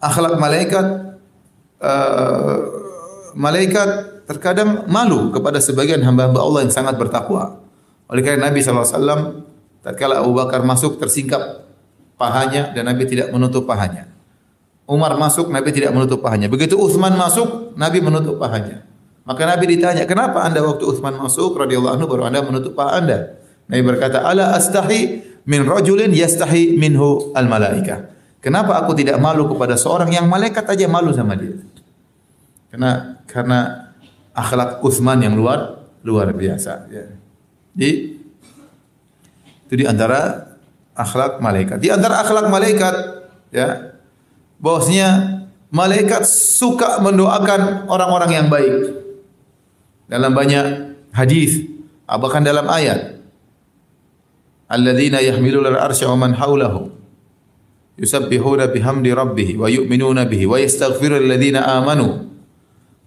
akhlak malaikat uh, malaikat terkadang malu kepada sebagian hamba-hamba Allah yang sangat bertakwa. Oleh karena Nabi wasallam tatkala Abu Bakar masuk tersingkap pahanya dan Nabi tidak menutup pahanya. Umar masuk, Nabi tidak menutup pahanya. Begitu Utsman masuk, Nabi menutup pahanya. Maka Nabi ditanya, "Kenapa Anda waktu Utsman masuk radhiyallahu anhu baru Anda menutup paha Anda?" Nabi berkata, "Ala astahi min rajulin yastahi minhu al malaika." Kenapa aku tidak malu kepada seorang yang malaikat aja malu sama dia? Karena karena akhlak Utsman yang luar luar biasa ya. Di itu di antara akhlak malaikat. Di antara akhlak malaikat ya bahwasanya malaikat suka mendoakan orang-orang yang baik. Dalam banyak hadis, bahkan dalam ayat. Alladzina yahmiluna al-arsya wa man hawlahu yusabbihuna bihamdi rabbih wa yu'minuna bihi wa yastaghfiruna lilladzina amanu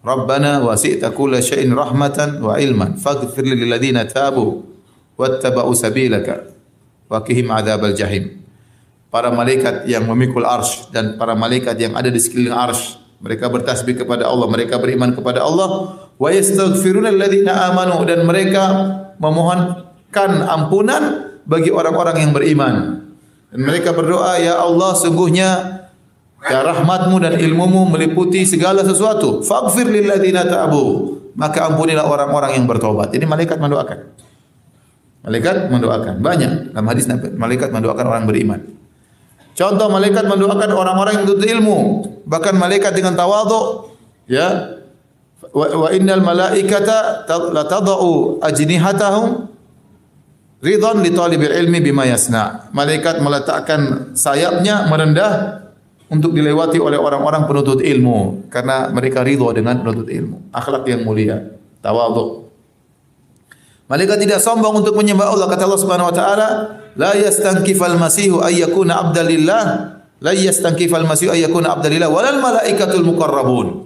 Rabbana wasi'ta kulla syai'in rahmatan wa ilman faghfir lil ladzina tabu wattaba'u sabilaka Wakihim adzabal jahim. Para malaikat yang memikul arsh dan para malaikat yang ada di sekeliling arsh. Mereka bertasbih kepada Allah, mereka beriman kepada Allah. Wa yastaghfiruna alladhina amanu dan mereka memohonkan ampunan bagi orang-orang yang beriman. Dan mereka berdoa, Ya Allah, sungguhnya ya rahmatmu dan ilmumu meliputi segala sesuatu. Faghfir lilladzina ta'abu. Maka ampunilah orang-orang yang bertobat. Ini malaikat mendoakan. Malaikat mendoakan. Banyak dalam hadis malaikat mendoakan orang beriman. Contoh malaikat mendoakan orang-orang yang menuntut ilmu. Bahkan malaikat dengan tawadhu ya wa, wa innal malaikata la tadau ajnihatahum ridhan li talibil ilmi bima yasna. Malaikat meletakkan sayapnya merendah untuk dilewati oleh orang-orang penuntut ilmu karena mereka ridho dengan penuntut ilmu. Akhlak yang mulia, tawadhu. Malaikat tidak sombong untuk menyembah Allah. Kata Allah Subhanahu wa taala, "La yastankifal masihu ay yakuna abdalillah, la yastankifal masihu ay yakuna abdalillah walal malaikatul muqarrabun."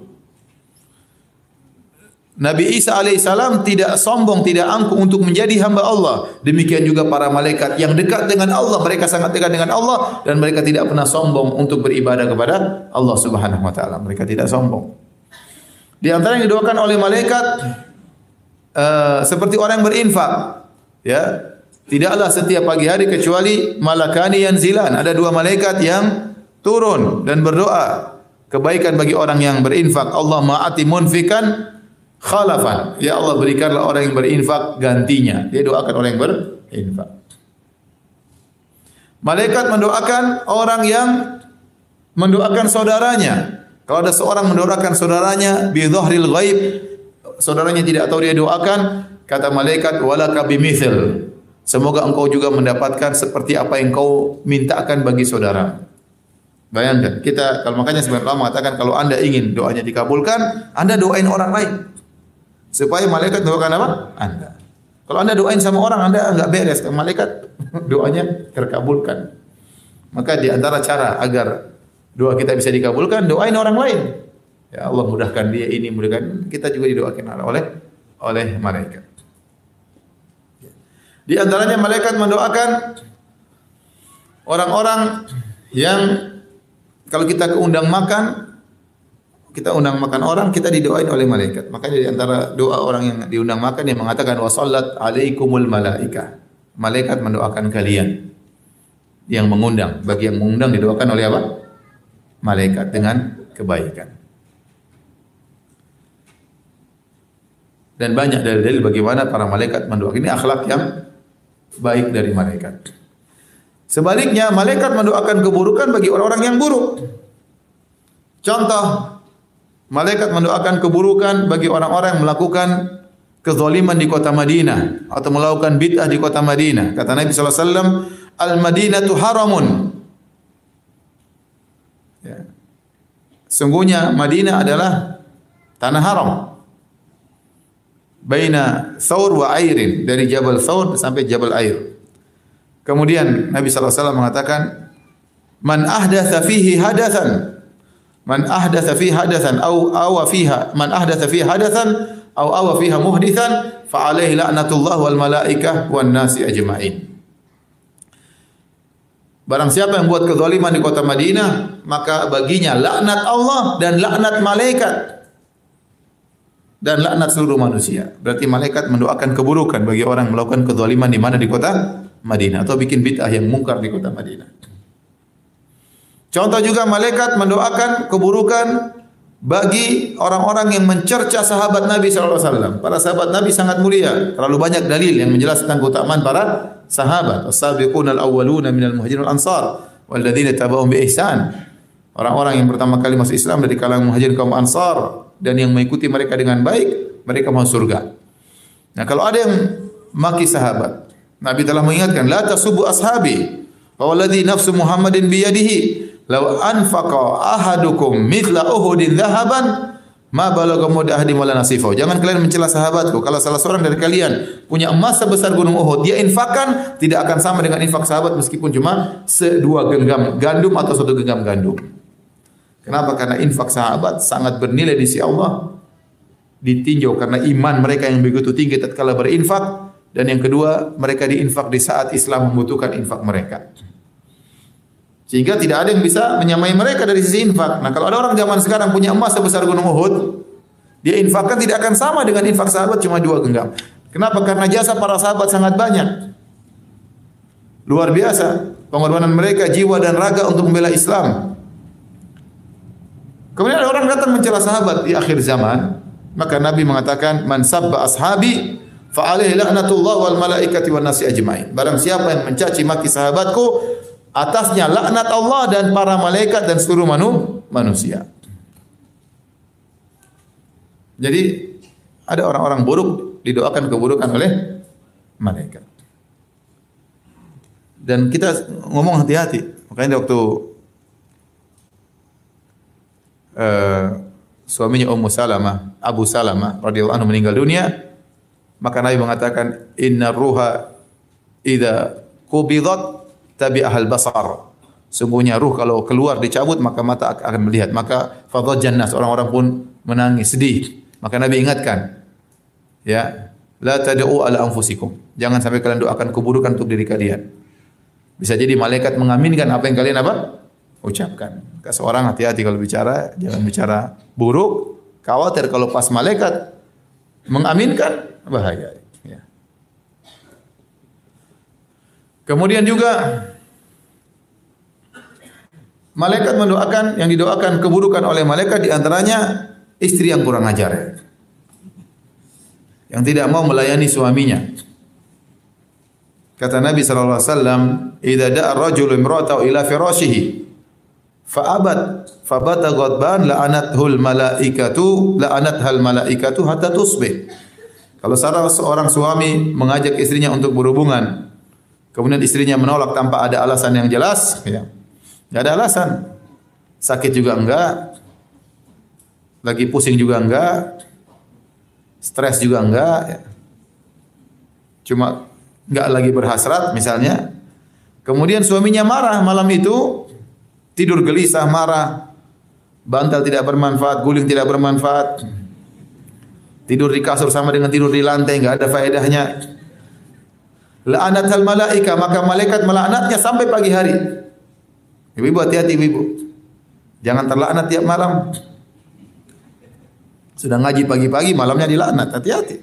Nabi Isa alaihissalam tidak sombong, tidak angkuh untuk menjadi hamba Allah. Demikian juga para malaikat yang dekat dengan Allah, mereka sangat dekat dengan Allah dan mereka tidak pernah sombong untuk beribadah kepada Allah Subhanahu wa taala. Mereka tidak sombong. Di antara yang didoakan oleh malaikat uh, seperti orang yang berinfak ya tidaklah setiap pagi hari kecuali malakani yang zilan ada dua malaikat yang turun dan berdoa kebaikan bagi orang yang berinfak Allah ma'ati munfikan khalafan ya Allah berikanlah orang yang berinfak gantinya dia doakan orang yang berinfak malaikat mendoakan orang yang mendoakan saudaranya kalau ada seorang mendoakan saudaranya bi dhahril ghaib saudaranya tidak tahu dia doakan, kata malaikat walaka bimithil. Semoga engkau juga mendapatkan seperti apa yang kau mintakan bagi saudara. Bayangkan, kita kalau makanya sebenarnya mengatakan kalau Anda ingin doanya dikabulkan, Anda doain orang lain. Supaya malaikat doakan apa? Anda. Kalau Anda doain sama orang, Anda enggak beres, malaikat doanya terkabulkan. Maka di antara cara agar doa kita bisa dikabulkan, doain orang lain. Ya Allah mudahkan dia ini, mudahkan kita juga didoakan oleh oleh malaikat. Di antaranya malaikat mendoakan orang-orang yang kalau kita keundang makan, kita undang makan orang, kita didoain oleh malaikat. Makanya di antara doa orang yang diundang makan yang mengatakan wasallat alaikumul malaika. Malaikat mendoakan kalian yang mengundang. Bagi yang mengundang didoakan oleh apa? Malaikat dengan kebaikan. dan banyak dalil-dalil bagaimana para malaikat mendoakan ini akhlak yang baik dari malaikat. Sebaliknya malaikat mendoakan keburukan bagi orang-orang yang buruk. Contoh, malaikat mendoakan keburukan bagi orang-orang yang melakukan kezaliman di kota Madinah atau melakukan bid'ah di kota Madinah. Kata Nabi sallallahu alaihi wasallam, "Al-Madinatu haramun." Ya. Sungguhnya Madinah adalah tanah haram. baina Thawr wa Airin dari Jabal Thawr sampai Jabal Air. Kemudian Nabi sallallahu alaihi wasallam mengatakan man ahdatsa fihi hadatsan man ahdatsa fihi hadatsan au awa fiha man ahdatsa fihi hadatsan au awa fiha muhditsan fa alaihi la'natullah wal malaikah wan nasi ajma'in. Barang siapa yang buat kezaliman di kota Madinah, maka baginya laknat Allah dan laknat malaikat dan laknat seluruh manusia. Berarti malaikat mendoakan keburukan bagi orang melakukan kezaliman di mana di kota Madinah atau bikin bid'ah yang mungkar di kota Madinah. Contoh juga malaikat mendoakan keburukan bagi orang-orang yang mencerca sahabat Nabi SAW. Para sahabat Nabi sangat mulia. Terlalu banyak dalil yang menjelaskan keutamaan para sahabat, as-sabiqun al-awwaluna minal muhajirin wal ansar walladzina tabauhum bi ihsan. Orang-orang yang pertama kali masuk Islam dari kalangan muhajirin kaum ansar dan yang mengikuti mereka dengan baik, mereka masuk surga. Nah, kalau ada yang maki sahabat, Nabi telah mengingatkan, la tasubu ashabi. Wa walladhi nafsu Muhammadin biyadihi, law anfaqa ahadukum mithla Uhudin dhahaban Ma balagha mudahdi wala nasifau. Jangan kalian mencela sahabatku. Kalau salah seorang dari kalian punya emas sebesar gunung Uhud, dia infakkan tidak akan sama dengan infak sahabat meskipun cuma sedua genggam gandum atau satu genggam gandum. Kenapa? Karena infak sahabat sangat bernilai di sisi Allah. Ditinjau karena iman mereka yang begitu tinggi tatkala berinfak dan yang kedua mereka diinfak di saat Islam membutuhkan infak mereka. Sehingga tidak ada yang bisa menyamai mereka dari sisi infak. Nah, kalau ada orang zaman sekarang punya emas sebesar gunung Uhud, dia infakkan tidak akan sama dengan infak sahabat cuma dua genggam. Kenapa? Karena jasa para sahabat sangat banyak. Luar biasa pengorbanan mereka jiwa dan raga untuk membela Islam. Kemudian ada orang datang mencela sahabat di akhir zaman, maka Nabi mengatakan man sabba ashabi fa alaihi la'natullah wal malaikati wan nasi ajmain. Barang siapa yang mencaci maki sahabatku, atasnya laknat Allah dan para malaikat dan seluruh manu, manusia. Jadi ada orang-orang buruk didoakan keburukan oleh malaikat. Dan kita ngomong hati-hati. Makanya waktu uh, suaminya Ummu Salamah, Abu Salamah radhiyallahu anhu meninggal dunia, maka Nabi mengatakan inna ruha idza qubidat tabi ahal basar. Sungguhnya ruh kalau keluar dicabut maka mata akan melihat. Maka fadhajan nas orang-orang pun menangis sedih. Maka Nabi ingatkan ya, la tad'u ala anfusikum. Jangan sampai kalian doakan keburukan untuk diri kalian. Bisa jadi malaikat mengaminkan apa yang kalian apa? ucapkan. Maka seorang hati-hati kalau bicara, jangan bicara buruk. Khawatir kalau pas malaikat mengaminkan bahaya. Kemudian juga malaikat mendoakan yang didoakan keburukan oleh malaikat di antaranya istri yang kurang ajar. Yang tidak mau melayani suaminya. Kata Nabi sallallahu alaihi wasallam, "Idza da'a ar-rajulu imra'atahu ila firashihi fa abad fa bata ghadban la'anathul malaikatu la'anathal malaikatu hatta tusbih." Kalau seorang suami mengajak istrinya untuk berhubungan Kemudian istrinya menolak tanpa ada alasan yang jelas, ya. Enggak ada alasan. Sakit juga enggak. Lagi pusing juga enggak. Stres juga enggak, ya. Cuma enggak lagi berhasrat misalnya. Kemudian suaminya marah malam itu, tidur gelisah, marah. Bantal tidak bermanfaat, guling tidak bermanfaat. Tidur di kasur sama dengan tidur di lantai, enggak ada faedahnya hal malaika maka malaikat melaknatnya sampai pagi hari. Ibu-ibu hati-hati ibu-ibu. Jangan terlaknat tiap malam. Sudah ngaji pagi-pagi malamnya dilaknat, hati-hati.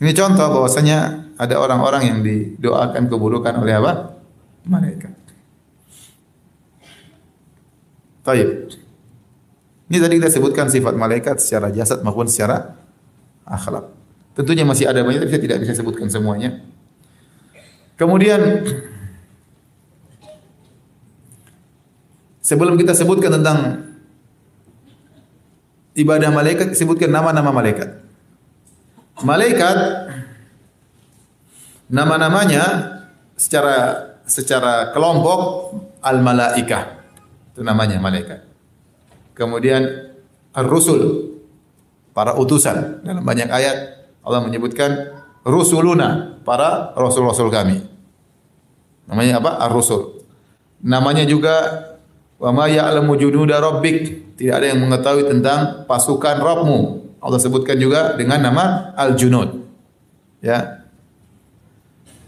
Ini contoh bahwasanya ada orang-orang yang didoakan keburukan oleh apa? Malaikat. Taib. Ini tadi kita sebutkan sifat malaikat secara jasad maupun secara akhlak. Tentunya masih ada banyak tapi saya tidak bisa sebutkan semuanya. Kemudian sebelum kita sebutkan tentang ibadah malaikat, sebutkan nama-nama malaikat. Malaikat nama-namanya secara secara kelompok al-malaikah. Itu namanya malaikat. Kemudian ar-rusul para utusan. Dalam banyak ayat Allah menyebutkan rusuluna, para rasul-rasul kami. Namanya apa? Ar-rusul. Namanya juga wa ma ya'lamu junuda rabbik. Tidak ada yang mengetahui tentang pasukan Rabbmu. Allah sebutkan juga dengan nama Al-Junud. Ya.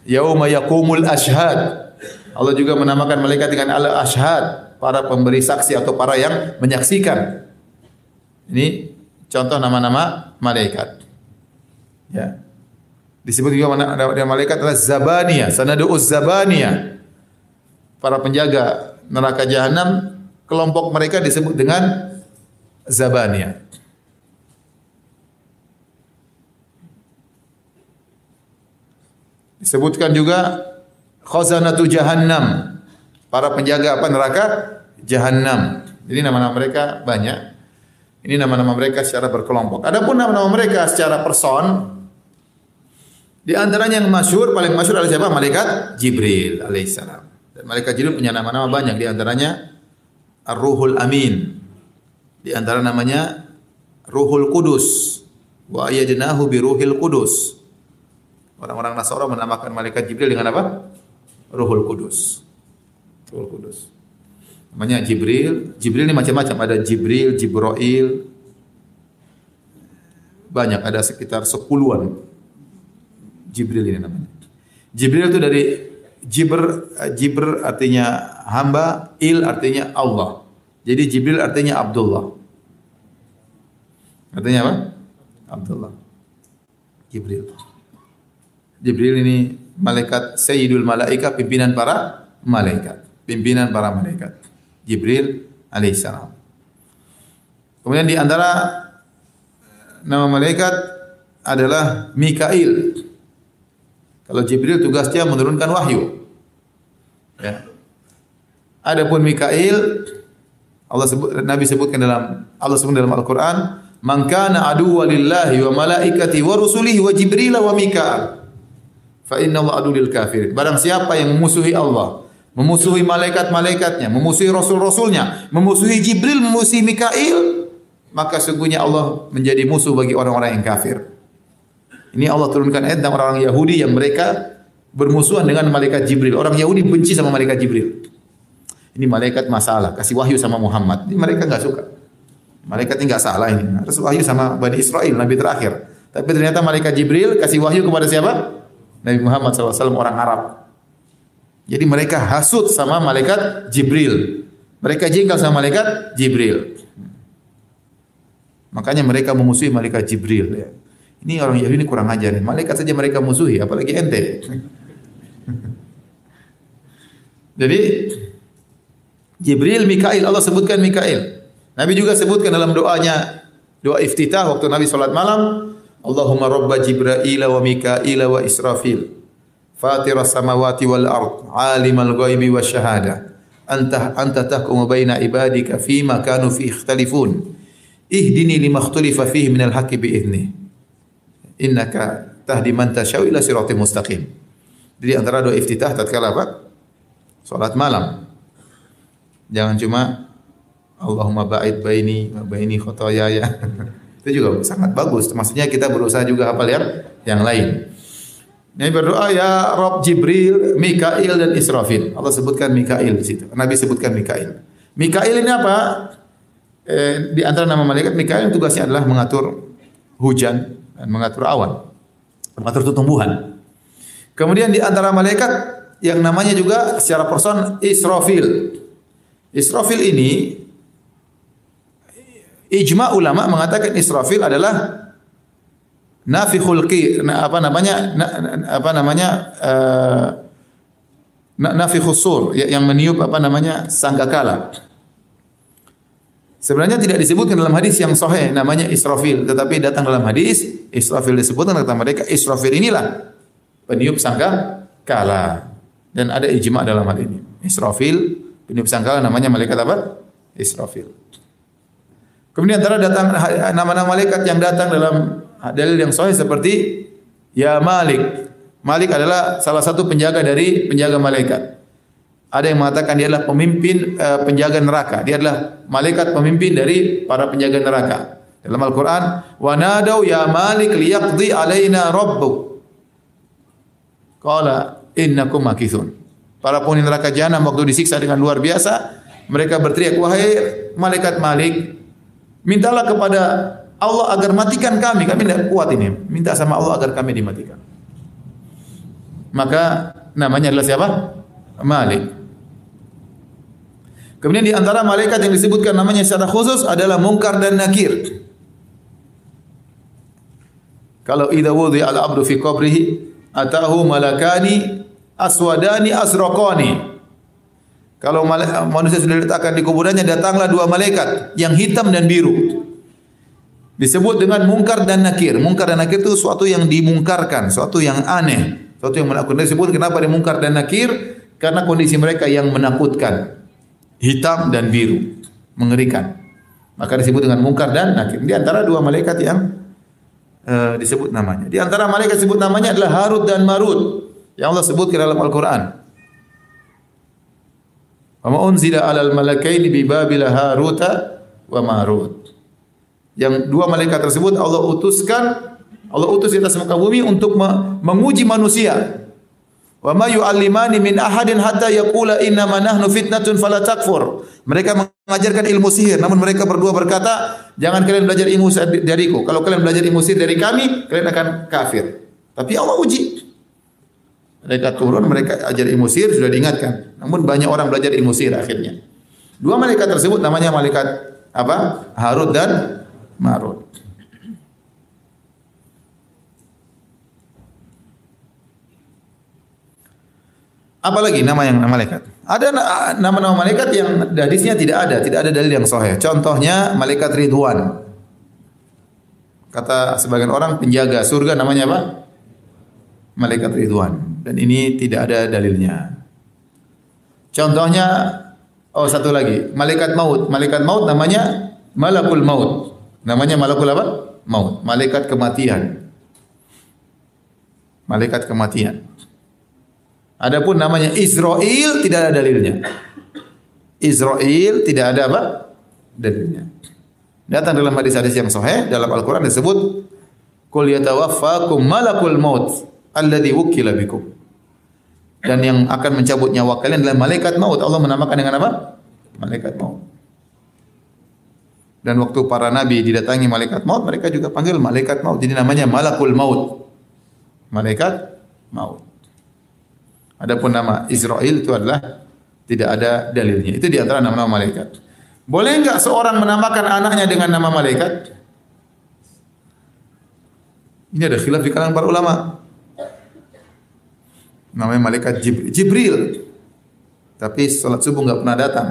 Yauma yaqumul ashhad. Allah juga menamakan malaikat dengan al-ashhad, para pemberi saksi atau para yang menyaksikan. Ini contoh nama-nama malaikat. Ya. Disebut juga nama malaikat adalah Zabaniya, sanadu Zabaniya. Para penjaga neraka jahanam, kelompok mereka disebut dengan Zabaniya. Disebutkan juga khazanatu jahannam. Para penjaga apa neraka? Jahannam. Jadi nama-nama mereka banyak. Ini nama-nama mereka secara berkelompok. Adapun nama-nama mereka secara person, di antaranya yang masyhur paling masyhur adalah siapa? Malaikat Jibril alaihissalam. Dan malaikat Jibril punya nama-nama banyak di antaranya Ar-Ruhul Amin. Di antara namanya Ruhul Kudus. Wa ayyadnahu bi Ruhil Kudus. Orang-orang Nasara menamakan malaikat Jibril dengan apa? Ruhul Kudus. Ruhul Kudus. Namanya Jibril. Jibril ini macam-macam. Ada Jibril, Jibril. Banyak, ada sekitar sepuluhan. Jibril ini namanya. Jibril itu dari Jibr, Jibr artinya hamba, Il artinya Allah. Jadi Jibril artinya Abdullah. Artinya apa? Abdullah. Jibril. Jibril ini malaikat Sayyidul Malaika, pimpinan para malaikat. Pimpinan para malaikat. Jibril alaihissalam. Kemudian di antara nama malaikat adalah Mikail. Kalau Jibril tugasnya menurunkan wahyu. Ya. Adapun Mikail Allah sebut Nabi sebutkan dalam Allah sebut dalam Al-Qur'an, "Man kana aduwwan lillahi wa malaikati wa rusulihi wa Jibril wa Mikail." Fa inna Allah adulil kafir. Barang siapa yang memusuhi Allah, memusuhi malaikat-malaikatnya, memusuhi rasul-rasulnya, memusuhi Jibril, memusuhi Mikail, maka sungguhnya Allah menjadi musuh bagi orang-orang yang kafir. Ini Allah turunkan ayat tentang orang-orang Yahudi yang mereka bermusuhan dengan malaikat Jibril. Orang Yahudi benci sama malaikat Jibril. Ini malaikat masalah, kasih wahyu sama Muhammad. Ini mereka enggak suka. Malaikat ini enggak salah ini. Harus wahyu sama Bani Israel, Nabi terakhir. Tapi ternyata malaikat Jibril kasih wahyu kepada siapa? Nabi Muhammad SAW orang Arab. Jadi mereka hasut sama malaikat Jibril. Mereka jengkel sama malaikat Jibril. Makanya mereka memusuhi malaikat Jibril. Ya. Ini orang Yahudi ini kurang ajar. Malaikat saja mereka musuhi, apalagi ente. Jadi Jibril, Mikail, Allah sebutkan Mikail. Nabi juga sebutkan dalam doanya, doa iftitah waktu Nabi salat malam, Allahumma rabba Jibril wa Mikail wa Israfil. Fatir samawati wal ard, alimal ghaibi wa syahada. Anta anta tahkumu baina ibadika fima kanu fi ikhtalifun. Ihdini lima ikhtalifa fihi min al-haqqi bi idzni. Innaka tahdi man tasyau ila siratal mustaqim. Jadi antara doa iftitah tatkala apa? Salat malam. Jangan cuma Allahumma ba'id baini wa baini khotoyaya. Itu juga sangat bagus. Maksudnya kita berusaha juga hafal yang yang lain. Nabi berdoa ya Rob Jibril, Mikail dan Israfil. Allah sebutkan Mikail di situ. Nabi sebutkan Mikail. Mikail ini apa? Eh, di antara nama malaikat Mikail tugasnya adalah mengatur hujan dan mengatur awan, mengatur tumbuhan. Kemudian di antara malaikat yang namanya juga secara person Israfil. Israfil ini ijma ulama mengatakan Israfil adalah nafikhul qi apa namanya na, apa namanya uh, nafikhus sur ya, yang meniup apa namanya sangkakala. Sebenarnya tidak disebutkan dalam hadis yang sahih namanya Israfil, tetapi datang dalam hadis Israfil disebutkan kata mereka Israfil inilah peniup sangka kala dan ada ijma dalam hal ini. Israfil peniup sangkala namanya malaikat apa? Israfil. Kemudian antara datang nama-nama malaikat yang datang dalam dalil yang sahih seperti Ya Malik. Malik adalah salah satu penjaga dari penjaga malaikat. Ada yang mengatakan dia adalah pemimpin uh, penjaga neraka. Dia adalah malaikat pemimpin dari para penjaga neraka. Dalam Al-Qur'an, "Wa nadau ya Malik liyaqdi alaina rabbuk." Qala innakum makithun. Para penghuni neraka jahanam waktu disiksa dengan luar biasa, mereka berteriak, "Wahai malaikat Malik, mintalah kepada Allah agar matikan kami. Kami tidak kuat ini. Minta sama Allah agar kami dimatikan." Maka namanya adalah siapa? Malik. Kemudian di antara malaikat yang disebutkan namanya secara khusus adalah Munkar dan Nakir. Kalau idza wudhi al abdu fi qabrihi atahu malakani aswadani asraqani. Kalau manusia sudah diletakkan di kuburannya datanglah dua malaikat yang hitam dan biru. Disebut dengan mungkar dan nakir. Mungkar dan nakir itu suatu yang dimungkarkan, suatu yang aneh, suatu yang menakutkan. Disebut kenapa dimungkar dan nakir? Karena kondisi mereka yang menakutkan. Hitam dan biru, mengerikan. Maka disebut dengan mungkar dan nakir. Di antara dua malaikat yang uh, disebut namanya. Di antara malaikat disebut namanya adalah Harut dan Marut yang Allah sebutkan dalam Al-Qur'an. Wa unzila 'alal malakaini bi Babil Haruta wa Marut. Yang dua malaikat tersebut Allah utuskan Allah utus di atas muka bumi untuk menguji manusia. Wa ma yu'allimani min ahadin hatta yaqula inna ma nahnu fitnatun fala takfur. Mereka mengajarkan ilmu sihir, namun mereka berdua berkata, jangan kalian belajar ilmu dariku. Kalau kalian belajar ilmu sihir dari kami, kalian akan kafir. Tapi Allah uji. Mereka turun, mereka ajar ilmu sihir sudah diingatkan. Namun banyak orang belajar ilmu sihir akhirnya. Dua malaikat tersebut namanya malaikat apa? Harut dan Marut. Apalagi nama yang malaikat? Ada nama-nama malaikat yang hadisnya tidak ada, tidak ada dalil yang sahih. Contohnya malaikat Ridwan. Kata sebagian orang penjaga surga namanya apa? Malaikat Ridwan. Dan ini tidak ada dalilnya. Contohnya oh satu lagi, malaikat maut. Malaikat maut namanya Malakul Maut. Namanya Malakul apa? Maut. Malaikat kematian. Malaikat kematian. Adapun namanya Israel tidak ada dalilnya. Israel tidak ada apa? Dalilnya. Datang dalam hadis-hadis yang sahih dalam Al-Qur'an disebut Qul yatawaffakum malakul maut alladhi wukila bikum. Dan yang akan mencabut nyawa kalian adalah malaikat maut. Allah menamakan dengan apa? Malaikat maut. Dan waktu para nabi didatangi malaikat maut, mereka juga panggil malaikat maut. Jadi namanya malakul maut. Malaikat maut. Adapun nama Israel itu adalah tidak ada dalilnya. Itu di antara nama-nama malaikat. Boleh enggak seorang menamakan anaknya dengan nama malaikat? Ini ada khilaf di kalangan para ulama. Namanya malaikat Jibril. Jibril. Tapi salat subuh enggak pernah datang.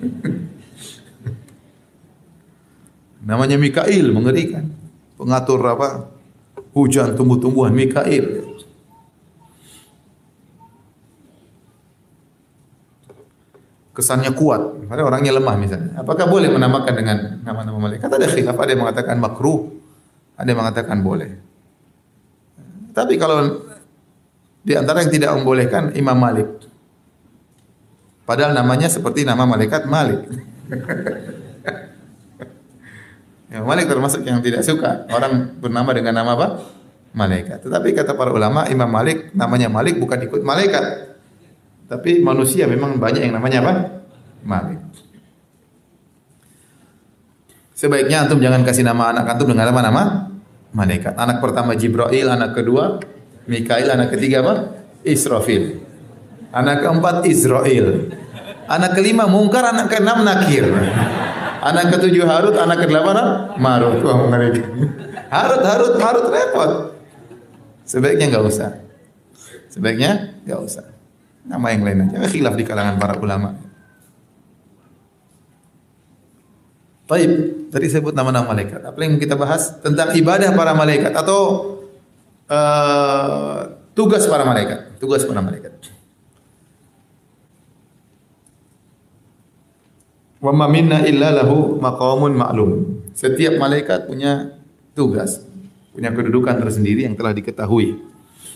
Namanya Mikail, mengerikan. Pengatur apa? Hujan tumbuh-tumbuhan Mikail. Kesannya kuat, ada orangnya lemah misalnya. Apakah boleh menamakan dengan nama-nama malaikat? Ada khilaf, ada yang mengatakan makruh, ada yang mengatakan boleh. Tapi kalau di antara yang tidak membolehkan Imam Malik. Padahal namanya seperti nama malaikat Malik. Imam Malik termasuk yang tidak suka orang bernama dengan nama apa? Malaikat. Tetapi kata para ulama, Imam Malik namanya Malik bukan ikut malaikat. Tapi manusia memang banyak yang namanya apa? Malik. Sebaiknya antum jangan kasih nama anak antum dengan nama-nama malaikat. Anak pertama Jibril, anak kedua Mikail, anak ketiga apa? Israfil. Anak keempat Israel. Anak kelima Mungkar, anak keenam Nakir. Anak ketujuh Harut, anak kedelapan Marut. Wah, mereka. Harut, Harut, Harut repot. Sebaiknya enggak usah. Sebaiknya enggak usah. Nama yang lain aja. Khilaf di kalangan para ulama. Taib, tadi saya sebut nama-nama malaikat. Apa yang kita bahas tentang ibadah para malaikat atau uh, tugas para malaikat, tugas para malaikat. Wa ma minna illa lahu maqamun ma'lum. Setiap malaikat punya tugas, punya kedudukan tersendiri yang telah diketahui.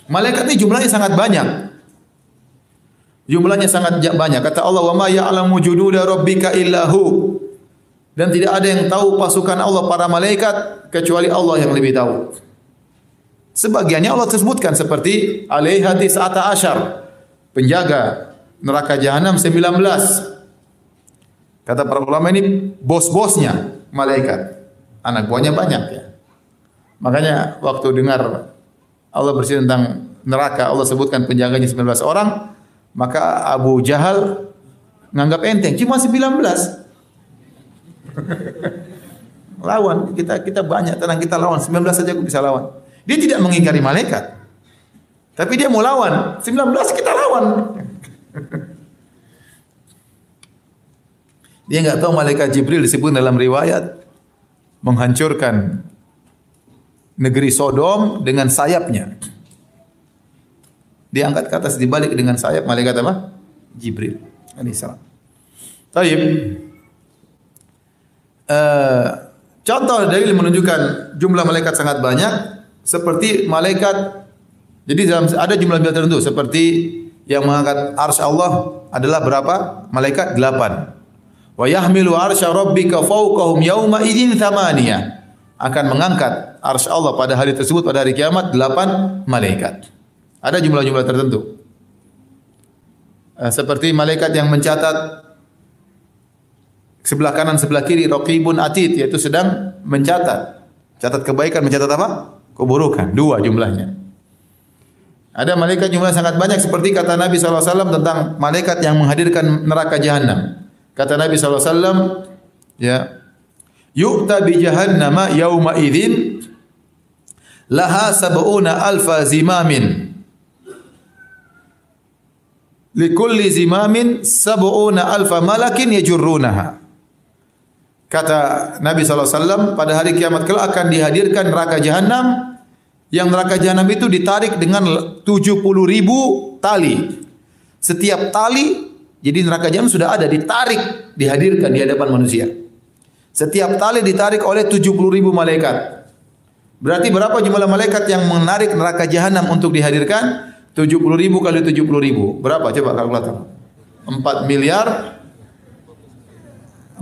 Malaikat ini jumlahnya sangat banyak. Jumlahnya sangat banyak. Kata Allah, "Wa ma ya'lamu jududa rabbika illahu." dan tidak ada yang tahu pasukan Allah para malaikat kecuali Allah yang lebih tahu. Sebagiannya Allah sebutkan seperti alaiha tis'ata asyar penjaga neraka jahanam 19. Kata para ulama ini bos-bosnya malaikat. Anak buahnya banyak ya. Makanya waktu dengar Allah bercerita tentang neraka, Allah sebutkan penjaganya 19 orang, maka Abu Jahal nganggap enteng, cuma 19. lawan. Kita kita banyak tenang kita lawan. 19 saja aku bisa lawan. Dia tidak mengingkari malaikat. Tapi dia mau lawan. 19 kita lawan. Dia nggak tahu malaikat Jibril disebut dalam riwayat menghancurkan negeri Sodom dengan sayapnya diangkat ke atas dibalik dengan sayap malaikat apa Jibril alaihissalam Taib uh, contoh dalil menunjukkan jumlah malaikat sangat banyak seperti malaikat jadi dalam ada jumlah tertentu seperti yang mengangkat arsy Allah adalah berapa? Malaikat delapan. Wa yahmilu arsy rabbika fawqahum yauma idzin thamaniyah. Akan mengangkat arsy Allah pada hari tersebut pada hari kiamat delapan malaikat. Ada jumlah-jumlah tertentu. Eh, seperti malaikat yang mencatat sebelah kanan sebelah kiri raqibun atid yaitu sedang mencatat. Catat kebaikan, mencatat apa? Keburukan. Dua jumlahnya. Ada malaikat jumlah sangat banyak seperti kata Nabi SAW tentang malaikat yang menghadirkan neraka jahanam. Kata Nabi SAW, ya, yu'ta bi jahannama yauma idzin laha sab'una alfa zimamin. Likulli zimamin sab'una alfa malakin yajurrunaha. Kata Nabi SAW, pada hari kiamat kelak akan dihadirkan neraka jahanam yang neraka jahanam itu ditarik dengan 70 ribu tali. Setiap tali, jadi neraka jahanam sudah ada, ditarik, dihadirkan di hadapan manusia. Setiap tali ditarik oleh 70 ribu malaikat. Berarti berapa jumlah malaikat yang menarik neraka jahanam untuk dihadirkan? 70 ribu kali 70 ribu. Berapa? Coba kalkulator. 4 miliar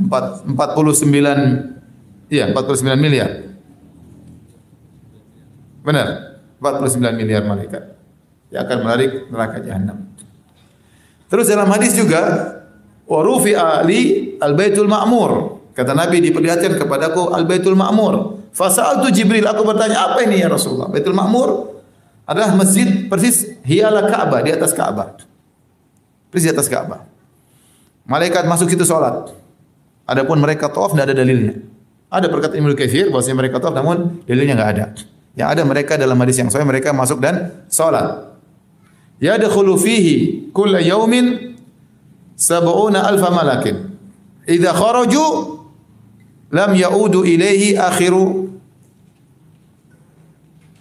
4, 49 iya 49 miliar. Benar. 49 miliar malaikat yang akan menarik neraka jahanam. Terus dalam hadis juga wa rufi'a ali al-baitul ma'mur. Kata Nabi diperlihatkan kepadaku al-baitul ma'mur. Fasa'altu Jibril, aku bertanya apa ini ya Rasulullah? Baitul Ma'mur adalah masjid persis hiala Ka'bah di atas Ka'bah. Persis di atas Ka'bah. Malaikat masuk situ salat. Adapun mereka tawaf tidak ada dalilnya. Ada perkataan Ibnu Katsir bahwasanya mereka tawaf namun dalilnya enggak ada. Yang ada mereka dalam hadis yang sahih mereka masuk dan salat. Yadkhulu fihi kulla yaumin sab'una alfa malakin. Idza kharaju lam yaudu ilaihi akhiru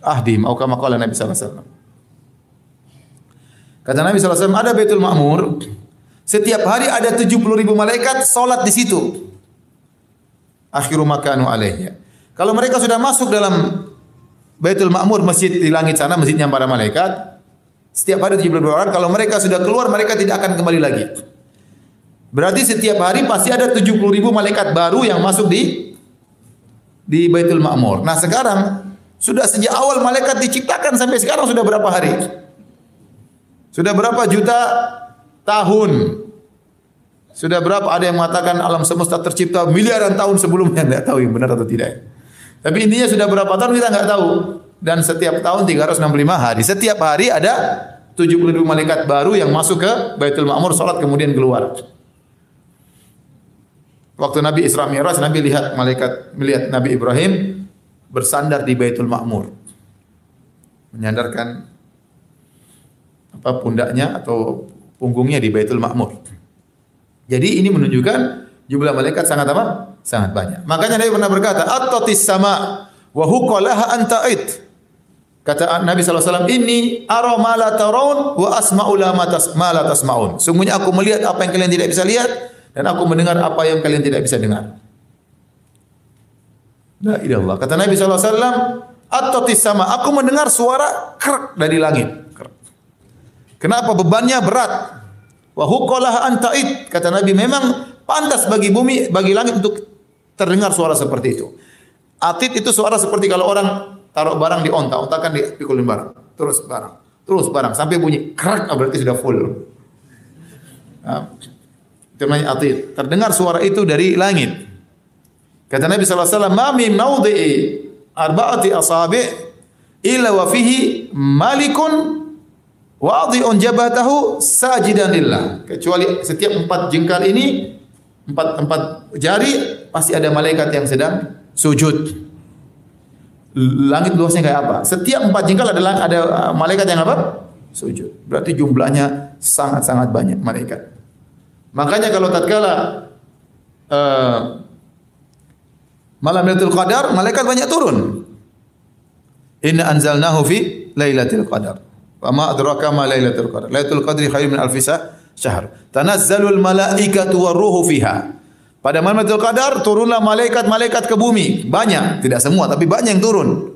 ahdim atau kama qala Nabi sallallahu alaihi wasallam. Kata Nabi sallallahu alaihi wasallam ada Baitul Ma'mur setiap hari ada 70 ribu malaikat solat di situ. Akhiru makanu alaihya. Kalau mereka sudah masuk dalam Baitul Ma'mur, masjid di langit sana, masjidnya para malaikat, setiap hari 70 ribu orang, kalau mereka sudah keluar, mereka tidak akan kembali lagi. Berarti setiap hari pasti ada 70 ribu malaikat baru yang masuk di di Baitul Ma'mur. Nah sekarang, sudah sejak awal malaikat diciptakan sampai sekarang sudah berapa hari? Sudah berapa juta tahun. Sudah berapa ada yang mengatakan alam semesta tercipta miliaran tahun sebelumnya tidak tahu yang benar atau tidak. Tapi intinya sudah berapa tahun kita nggak tahu. Dan setiap tahun 365 hari. Setiap hari ada 70 ribu malaikat baru yang masuk ke Baitul Ma'mur salat kemudian keluar. Waktu Nabi Isra Mi'raj Nabi lihat malaikat melihat Nabi Ibrahim bersandar di Baitul Ma'mur. Menyandarkan apa pundaknya atau punggungnya di Baitul Ma'mur. Jadi ini menunjukkan jumlah malaikat sangat apa? Sangat banyak. Makanya Nabi pernah berkata, "At-tatis sama wa huqalaha anta'id." Kata Nabi SAW, Ini ara ma la tarawun wa asma'u la ma tasma'un. Sungguhnya aku melihat apa yang kalian tidak bisa lihat dan aku mendengar apa yang kalian tidak bisa dengar. La ilallah. Kata Nabi SAW, At-tatis sama. Aku mendengar suara krek dari langit. Kenapa bebannya berat? Wa huqalah antaid. Kata Nabi memang pantas bagi bumi, bagi langit untuk terdengar suara seperti itu. Atid itu suara seperti kalau orang taruh barang di onta, onta kan dipikulin barang, terus barang, terus barang sampai bunyi kerak berarti sudah full. Nah, itu atid. Terdengar suara itu dari langit. Kata Nabi sallallahu alaihi wasallam, "Ma min mawdi'i arba'ati asabi' illa wa fihi malikun wadhi'un jabatahu sajidan lillah." Kecuali setiap empat jengkal ini, empat empat jari pasti ada malaikat yang sedang sujud. Langit luasnya kayak apa? Setiap empat jengkal ada ada uh, malaikat yang apa? Sujud. Berarti jumlahnya sangat-sangat banyak malaikat. Makanya kalau tatkala uh, malam Lailatul Qadar, malaikat banyak turun. Inna anzalnahu fi Lailatul Qadar. Wa ma adraka ma Lailatul Qadar. Lailatul Qadri khairun min alfi syahr. Tanazzalul malaikatu waruhu fiha. Pada malam Lailatul Qadar turunlah malaikat-malaikat ke bumi. Banyak, tidak semua tapi banyak yang turun.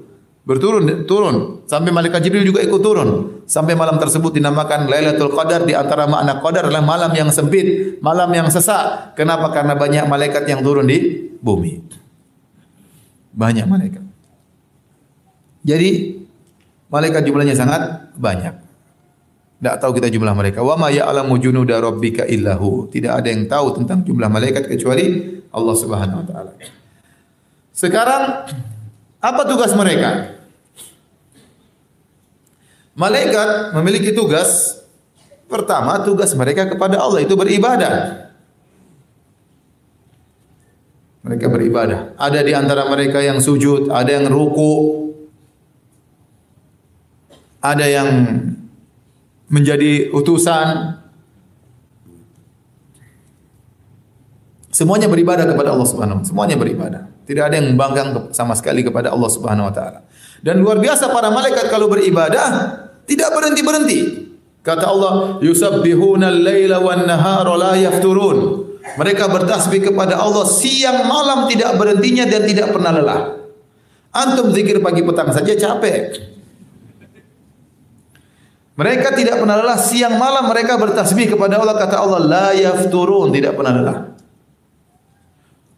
Berturun, turun. Sampai malaikat Jibril juga ikut turun. Sampai malam tersebut dinamakan Lailatul Qadar di antara makna Qadar adalah malam yang sempit, malam yang sesak. Kenapa? Karena banyak malaikat yang turun di bumi. Banyak malaikat. Jadi malaikat jumlahnya sangat banyak. Tidak tahu kita jumlah mereka. Wa ma ya'lamu junuda rabbika illahu. Tidak ada yang tahu tentang jumlah malaikat kecuali Allah Subhanahu wa taala. Sekarang apa tugas mereka? Malaikat memiliki tugas pertama tugas mereka kepada Allah itu beribadah. Mereka beribadah. Ada di antara mereka yang sujud, ada yang ruku, ada yang menjadi utusan. Semuanya beribadah kepada Allah Subhanahu wa Semuanya beribadah. Tidak ada yang membanggang sama sekali kepada Allah Subhanahu wa taala. Dan luar biasa para malaikat kalau beribadah tidak berhenti-berhenti. Kata Allah, yusabbihuna al-laila wan nahara la yafturun. Mereka bertasbih kepada Allah siang malam tidak berhentinya dan tidak pernah lelah. Antum zikir pagi petang saja capek. Mereka tidak pernah lelah siang malam mereka bertasbih kepada Allah kata Allah la yafturun tidak pernah lelah.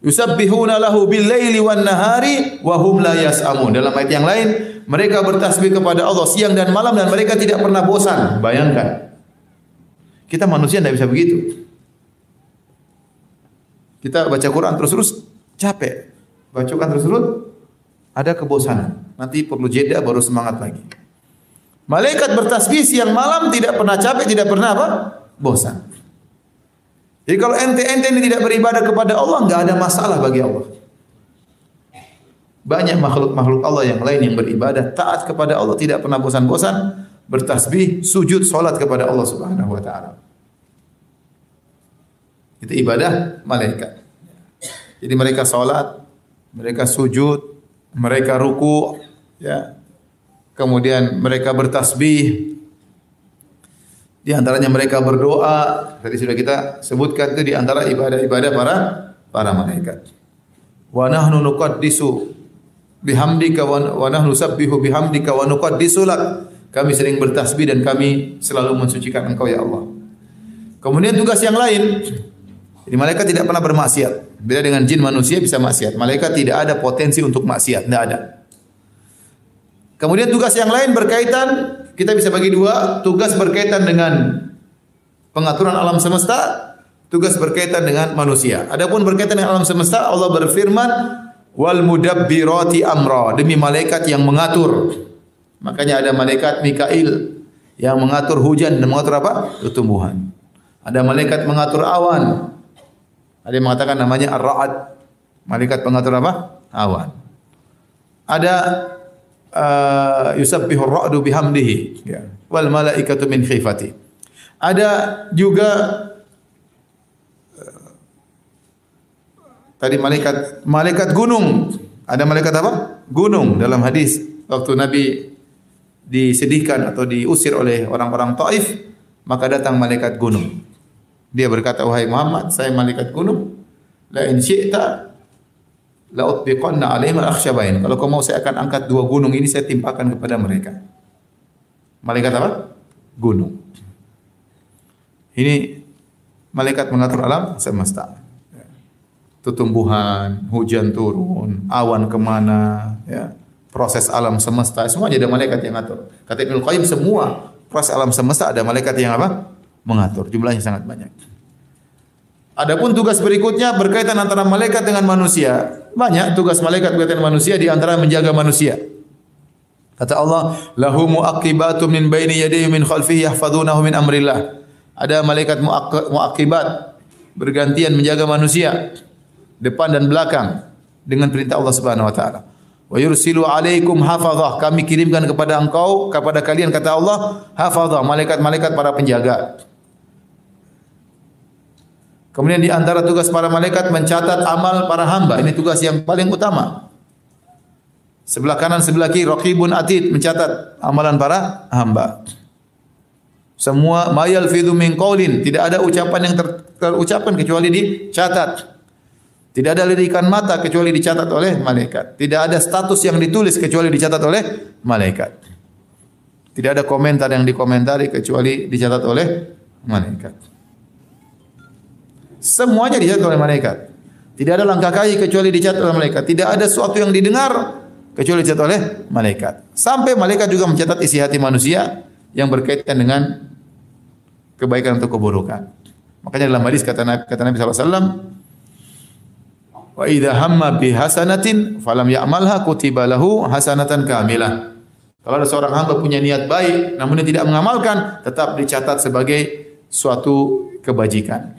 Yusabbihuna lahu bil laili wan nahari wa hum la yas'amun. Dalam ayat yang lain mereka bertasbih kepada Allah siang dan malam dan mereka tidak pernah bosan. Bayangkan. Kita manusia tidak bisa begitu. Kita baca Quran terus-terus capek. Baca Quran terus-terus ada kebosanan. Nanti perlu jeda baru semangat lagi. Malaikat bertasbih siang malam tidak pernah capek, tidak pernah apa? Bosan. Jadi kalau ente-ente ini tidak beribadah kepada Allah, enggak ada masalah bagi Allah. Banyak makhluk-makhluk Allah yang lain yang beribadah taat kepada Allah tidak pernah bosan-bosan bertasbih, sujud, salat kepada Allah Subhanahu wa taala. Itu ibadah malaikat. Jadi mereka salat, mereka sujud, mereka ruku, ya. Kemudian mereka bertasbih. Di antaranya mereka berdoa. Tadi sudah kita sebutkan itu di antara ibadah-ibadah para para malaikat. Wa nahnu nuqaddisu bihamdika wa nahnu sabbihu bihamdika wa nuqaddisu lak. Kami sering bertasbih dan kami selalu mensucikan Engkau ya Allah. Kemudian tugas yang lain. Jadi malaikat tidak pernah bermaksiat. Beda dengan jin manusia bisa maksiat. Malaikat tidak ada potensi untuk maksiat, tidak ada. Kemudian tugas yang lain berkaitan kita bisa bagi dua, tugas berkaitan dengan pengaturan alam semesta, tugas berkaitan dengan manusia. Adapun berkaitan dengan alam semesta, Allah berfirman, wal mudabbirati amra demi malaikat yang mengatur makanya ada malaikat Mikail yang mengatur hujan dan mengatur apa tumbuhan ada malaikat mengatur awan ada yang mengatakan namanya ar-ra'ad malaikat pengatur apa awan ada uh, yusabbihu ar-ra'du bihamdihi ya. wal malaikatu min khifati ada juga Tadi malaikat malaikat gunung. Ada malaikat apa? Gunung dalam hadis waktu Nabi disedihkan atau diusir oleh orang-orang Taif, maka datang malaikat gunung. Dia berkata, "Wahai Muhammad, saya malaikat gunung. La in syi'ta la utbiqanna alaihim al-akhshabain." Kalau kau mau saya akan angkat dua gunung ini saya timpakan kepada mereka. Malaikat apa? Gunung. Ini malaikat mengatur alam semesta. tumbuhan, hujan turun, awan ke mana, ya, proses alam semesta, semua ada malaikat yang ngatur. Kata Ibnu Qayyim semua proses alam semesta ada malaikat yang apa? Mengatur. Jumlahnya sangat banyak. Adapun tugas berikutnya berkaitan antara malaikat dengan manusia. Banyak tugas malaikat berkaitan manusia di antara menjaga manusia. Kata Allah, "Lahu muaqibatu min baini yadayhi min khalfihi yahfazunahu min amrillah." Ada malaikat muaqibat bergantian menjaga manusia depan dan belakang dengan perintah Allah Subhanahu wa taala. Wa yursilu alaikum hafazah. Kami kirimkan kepada engkau kepada kalian kata Allah hafazah, malaikat-malaikat para penjaga. Kemudian di antara tugas para malaikat mencatat amal para hamba. Ini tugas yang paling utama. Sebelah kanan, sebelah kiri, raqibun atid mencatat amalan para hamba. Semua mayal fidu min qaulin, tidak ada ucapan yang ter, terucapkan kecuali dicatat. Tidak ada lirikan mata kecuali dicatat oleh malaikat. Tidak ada status yang ditulis kecuali dicatat oleh malaikat. Tidak ada komentar yang dikomentari kecuali dicatat oleh malaikat. Semuanya dicatat oleh malaikat. Tidak ada langkah kaki kecuali dicatat oleh malaikat. Tidak ada sesuatu yang didengar kecuali dicatat oleh malaikat. Sampai malaikat juga mencatat isi hati manusia yang berkaitan dengan kebaikan atau keburukan. Makanya dalam hadis kata Nabi, kata Nabi SAW, Wa idza hamma bi hasanatin falam ya'malha kutiba lahu hasanatan kamilah. Kalau ada seorang hamba punya niat baik namun dia tidak mengamalkan, tetap dicatat sebagai suatu kebajikan.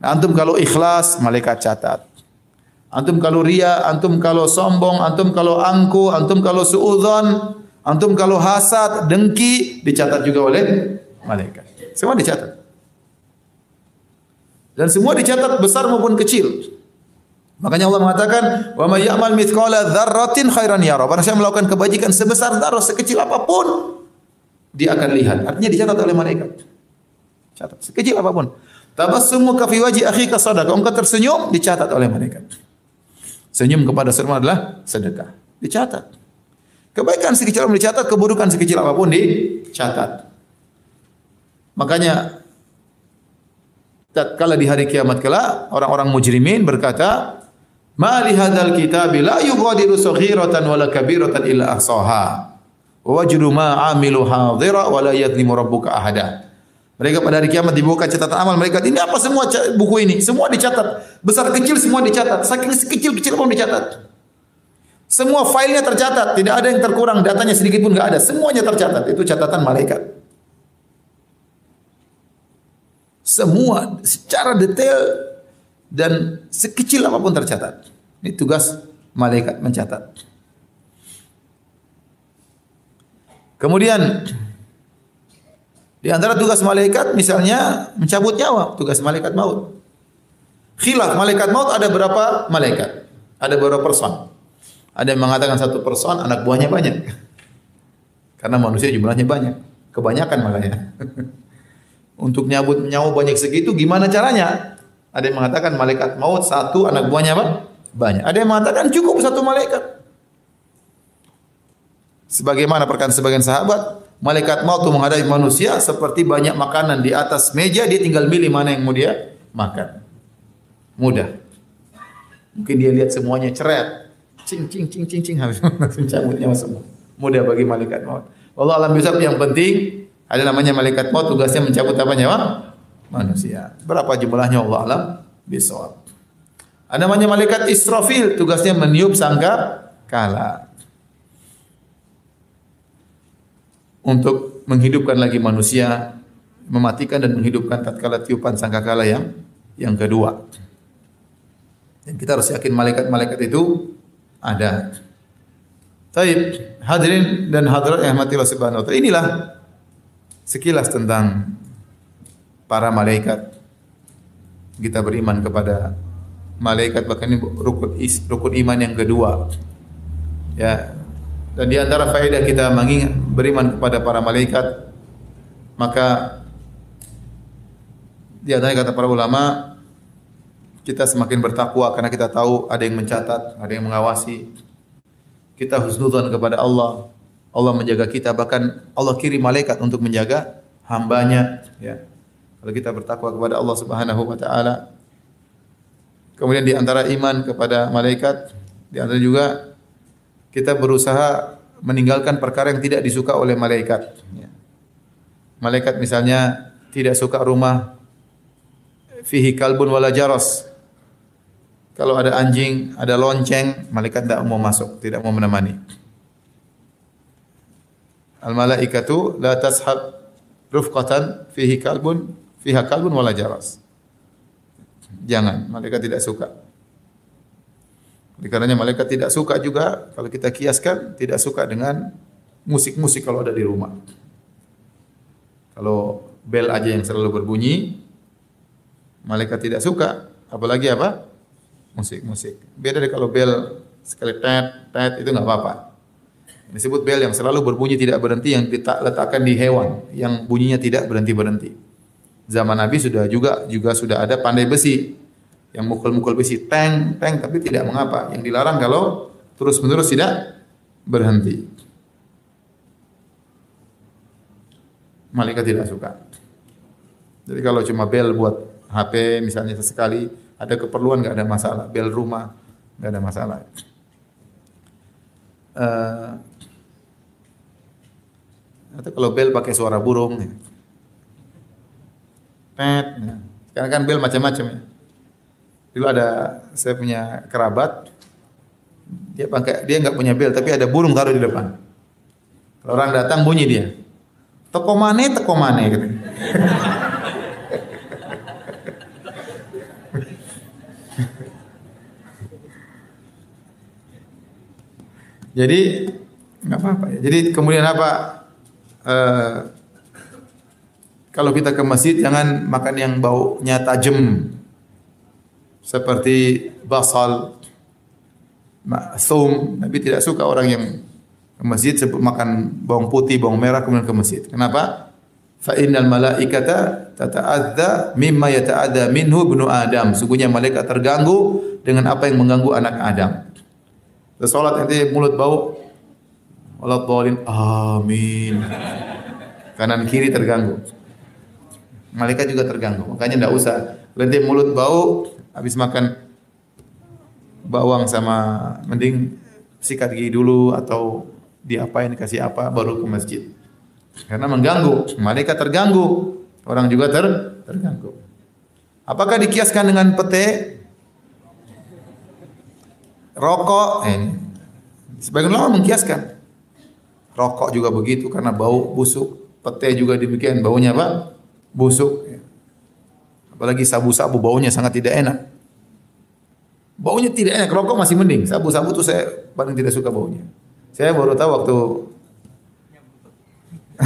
Antum kalau ikhlas, malaikat catat. Antum kalau ria, antum kalau sombong, antum kalau angku, antum kalau suudzon, antum kalau hasad, dengki, dicatat juga oleh malaikat. Semua dicatat. Dan semua dicatat besar maupun kecil. Makanya Allah mengatakan, "Wa may ya'mal mithqala dzarratin khairan yara." Barang siapa melakukan kebajikan sebesar zarah sekecil apa pun, dia akan lihat. Artinya dicatat oleh malaikat. Catat sekecil apa pun. Tabassumu ka fi wajhi akhika sadaqah. Engkau tersenyum dicatat oleh malaikat. Senyum kepada sesama adalah sedekah. Dicatat. Kebaikan sekecil apa pun dicatat, keburukan sekecil apa pun dicatat. Makanya tatkala di hari kiamat kelak orang-orang mujrimin berkata, "Ma li hadzal kitabi la yughadiru saghiratan wala kabiratan illa ahsaha." Wa wajdu ma 'amilu hadira wa la yadhlimu rabbuka ahada. Mereka pada hari kiamat dibuka catatan amal mereka. Ini apa semua buku ini? Semua dicatat. Besar kecil semua dicatat. Saking kecil-kecil pun dicatat. Semua filenya tercatat. Tidak ada yang terkurang. Datanya sedikit pun nggak ada. Semuanya tercatat. Itu catatan malaikat. Semua secara detail dan sekecil apa pun tercatat. Ini tugas malaikat mencatat. Kemudian di antara tugas malaikat misalnya mencabut nyawa, tugas malaikat maut. Khilaf malaikat maut ada berapa malaikat? Ada berapa person? Ada yang mengatakan satu person anak buahnya banyak. Karena manusia jumlahnya banyak. Kebanyakan malah ya. Untuk nyabut nyawa banyak segitu gimana caranya? Ada yang mengatakan malaikat maut satu anak buahnya apa? Banyak. Ada yang mengatakan cukup satu malaikat. Sebagaimana perkataan sebagian sahabat, malaikat maut menghadapi manusia seperti banyak makanan di atas meja dia tinggal milih mana yang mau dia makan. Mudah. Mungkin dia lihat semuanya ceret. Cing cing cing cing cing habis langsung cabut nyawa semua. Mudah bagi malaikat maut. Allah alam bisab yang penting ada namanya malaikat maut tugasnya mencabut apa nyawa manusia. Berapa jumlahnya Allah alam bisawab. Ada namanya malaikat Israfil tugasnya meniup sangka kala. Untuk menghidupkan lagi manusia, mematikan dan menghidupkan tatkala tiupan sangkakala yang yang kedua. Dan kita harus yakin malaikat-malaikat itu ada. Taib, hadirin dan hadirat yang mati Allah Subhanahu wa taala. Inilah sekilas tentang para malaikat. Kita beriman kepada malaikat bahkan ini rukun rukun iman yang kedua. Ya, dan di antara faedah kita mengingat beriman kepada para malaikat maka di antara kata para ulama kita semakin bertakwa karena kita tahu ada yang mencatat, ada yang mengawasi. Kita husnudzon kepada Allah. Allah menjaga kita bahkan Allah kirim malaikat untuk menjaga hambanya ya. Kalau kita bertakwa kepada Allah Subhanahu wa taala Kemudian di antara iman kepada malaikat, di antara juga kita berusaha meninggalkan perkara yang tidak disuka oleh malaikat. Ya. Malaikat misalnya tidak suka rumah fihi kalbun wala jaros. Kalau ada anjing, ada lonceng, malaikat tidak mau masuk, tidak mau menemani. Al malaikatu la tashab rufqatan fihi kalbun fiha kalbun wala jaras. Jangan, malaikat tidak suka. Oleh karenanya malaikat tidak suka juga kalau kita kiaskan tidak suka dengan musik-musik kalau ada di rumah. Kalau bel aja yang selalu berbunyi, malaikat tidak suka. Apalagi apa? Musik-musik. Beda dari kalau bel sekali tet tet itu nggak apa-apa. Disebut bel yang selalu berbunyi tidak berhenti yang diletakkan di hewan yang bunyinya tidak berhenti berhenti. Zaman Nabi sudah juga juga sudah ada pandai besi yang mukul-mukul besi teng teng tapi tidak mengapa. Yang dilarang kalau terus menerus tidak berhenti. Malaikat tidak suka. Jadi kalau cuma bel buat HP misalnya sesekali ada keperluan nggak ada masalah. Bel rumah nggak ada masalah. Uh, atau kalau bel pakai suara burung, ya. pet, ya. sekarang kan bel macam-macam ya. Dulu ada saya punya kerabat, dia pakai dia nggak punya bel tapi ada burung taruh di depan. Kalau orang datang bunyi dia. Toko mana, toko mana gitu. Jadi nggak apa-apa ya. Jadi kemudian apa? Uh, kalau kita ke masjid jangan makan yang baunya tajam seperti basal, thum. Nabi tidak suka orang yang ke masjid sebut makan bawang putih, bawang merah kemudian ke masjid. Kenapa? Fa innal malaikata tata'adza mimma yata'adza minhu ibnu Adam. Sungguhnya malaikat terganggu dengan apa yang mengganggu anak Adam. Salat nanti mulut bau Allah bolin amin. Kanan kiri terganggu. Malaikat juga terganggu. Makanya tidak usah. Nanti mulut bau, habis makan bawang sama mending sikat gigi dulu atau diapain kasih apa baru ke masjid. Karena mengganggu, malaikat terganggu, orang juga ter terganggu. Apakah dikiaskan dengan pete? Rokok, eh, sebagian ulama mengkiaskan. Rokok juga begitu karena bau busuk. Pete juga demikian, baunya apa? Busuk. Apalagi sabu-sabu baunya sangat tidak enak. Baunya tidak enak, rokok masih mending. Sabu-sabu tuh saya paling tidak suka baunya. Saya baru tahu waktu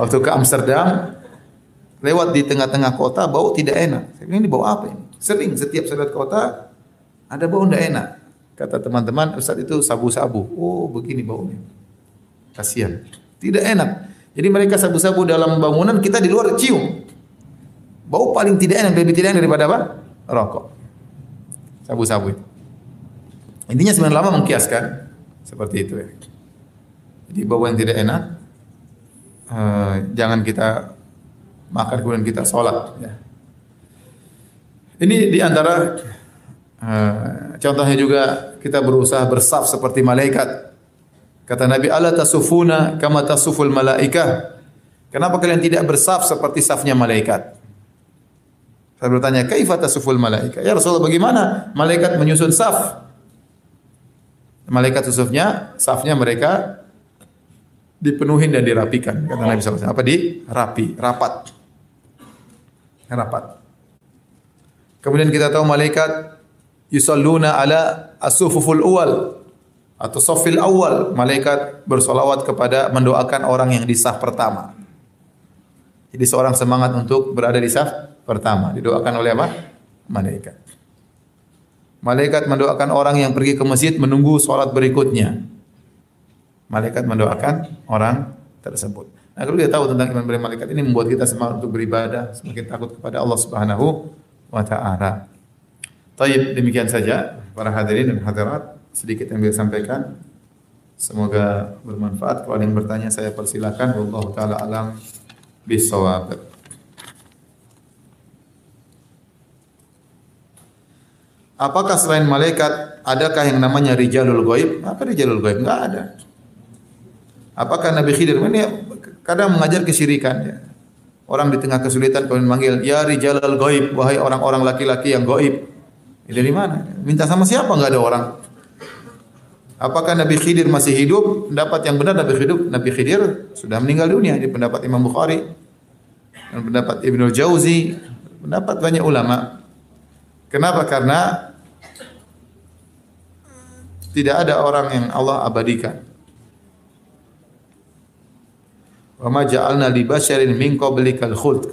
waktu ke Amsterdam lewat di tengah-tengah kota bau tidak enak. Saya bilang ini bau apa ini? Sering setiap saya lihat kota ada bau tidak enak. Kata teman-teman, Ustaz itu sabu-sabu. Oh, begini baunya. Kasihan. Tidak enak. Jadi mereka sabu-sabu dalam bangunan, kita di luar cium. Bau paling tidak enak, lebih tidak enak daripada apa? Rokok. Sabu-sabu itu. Intinya sebenarnya lama mengkiaskan seperti itu ya. Jadi bau yang tidak enak, uh, jangan kita makan kemudian kita sholat. Ya. Ini diantara uh, contohnya juga kita berusaha bersaf seperti malaikat. Kata Nabi Allah tasufuna kama tasuful malaikah. Kenapa kalian tidak bersaf seperti safnya malaikat? Saya bertanya, kaifa tasuful malaika? Ya Rasulullah, bagaimana malaikat menyusun saf? Malaikat susufnya, safnya mereka dipenuhi dan dirapikan. Kata Nabi SAW. Apa di? Rapi, rapat. Rapat. Kemudian kita tahu malaikat yusalluna ala asufuful awal atau sofil awal. Malaikat bersolawat kepada mendoakan orang yang di saf pertama. Jadi seorang semangat untuk berada di saf pertama. Didoakan oleh apa? Malaikat. Malaikat mendoakan orang yang pergi ke masjid menunggu sholat berikutnya. Malaikat mendoakan orang tersebut. Nah, kalau kita tahu tentang iman beri malaikat ini membuat kita semangat untuk beribadah, semakin takut kepada Allah Subhanahu wa taala. Taib demikian saja para hadirin dan hadirat sedikit yang bisa sampaikan. Semoga bermanfaat. Kalau ada yang bertanya saya persilakan. Wallahu taala alam bisawab. Apakah selain malaikat adakah yang namanya rijalul ghaib? Apa rijalul ghaib? Enggak ada. Apakah Nabi Khidir ini kadang mengajar kesyirikan ya. Orang di tengah kesulitan kemudian manggil, "Ya rijalul ghaib, wahai orang-orang laki-laki yang gaib." Ini dari mana? Minta sama siapa? Enggak ada orang. Apakah Nabi Khidir masih hidup? Pendapat yang benar Nabi Khidir, Nabi Khidir sudah meninggal dunia. Ini pendapat Imam Bukhari dan pendapat Ibnu Jauzi, pendapat banyak ulama. Kenapa? Karena tidak ada orang yang Allah abadikan. Wa ma ja'alna li basyarin min qablikal khuld.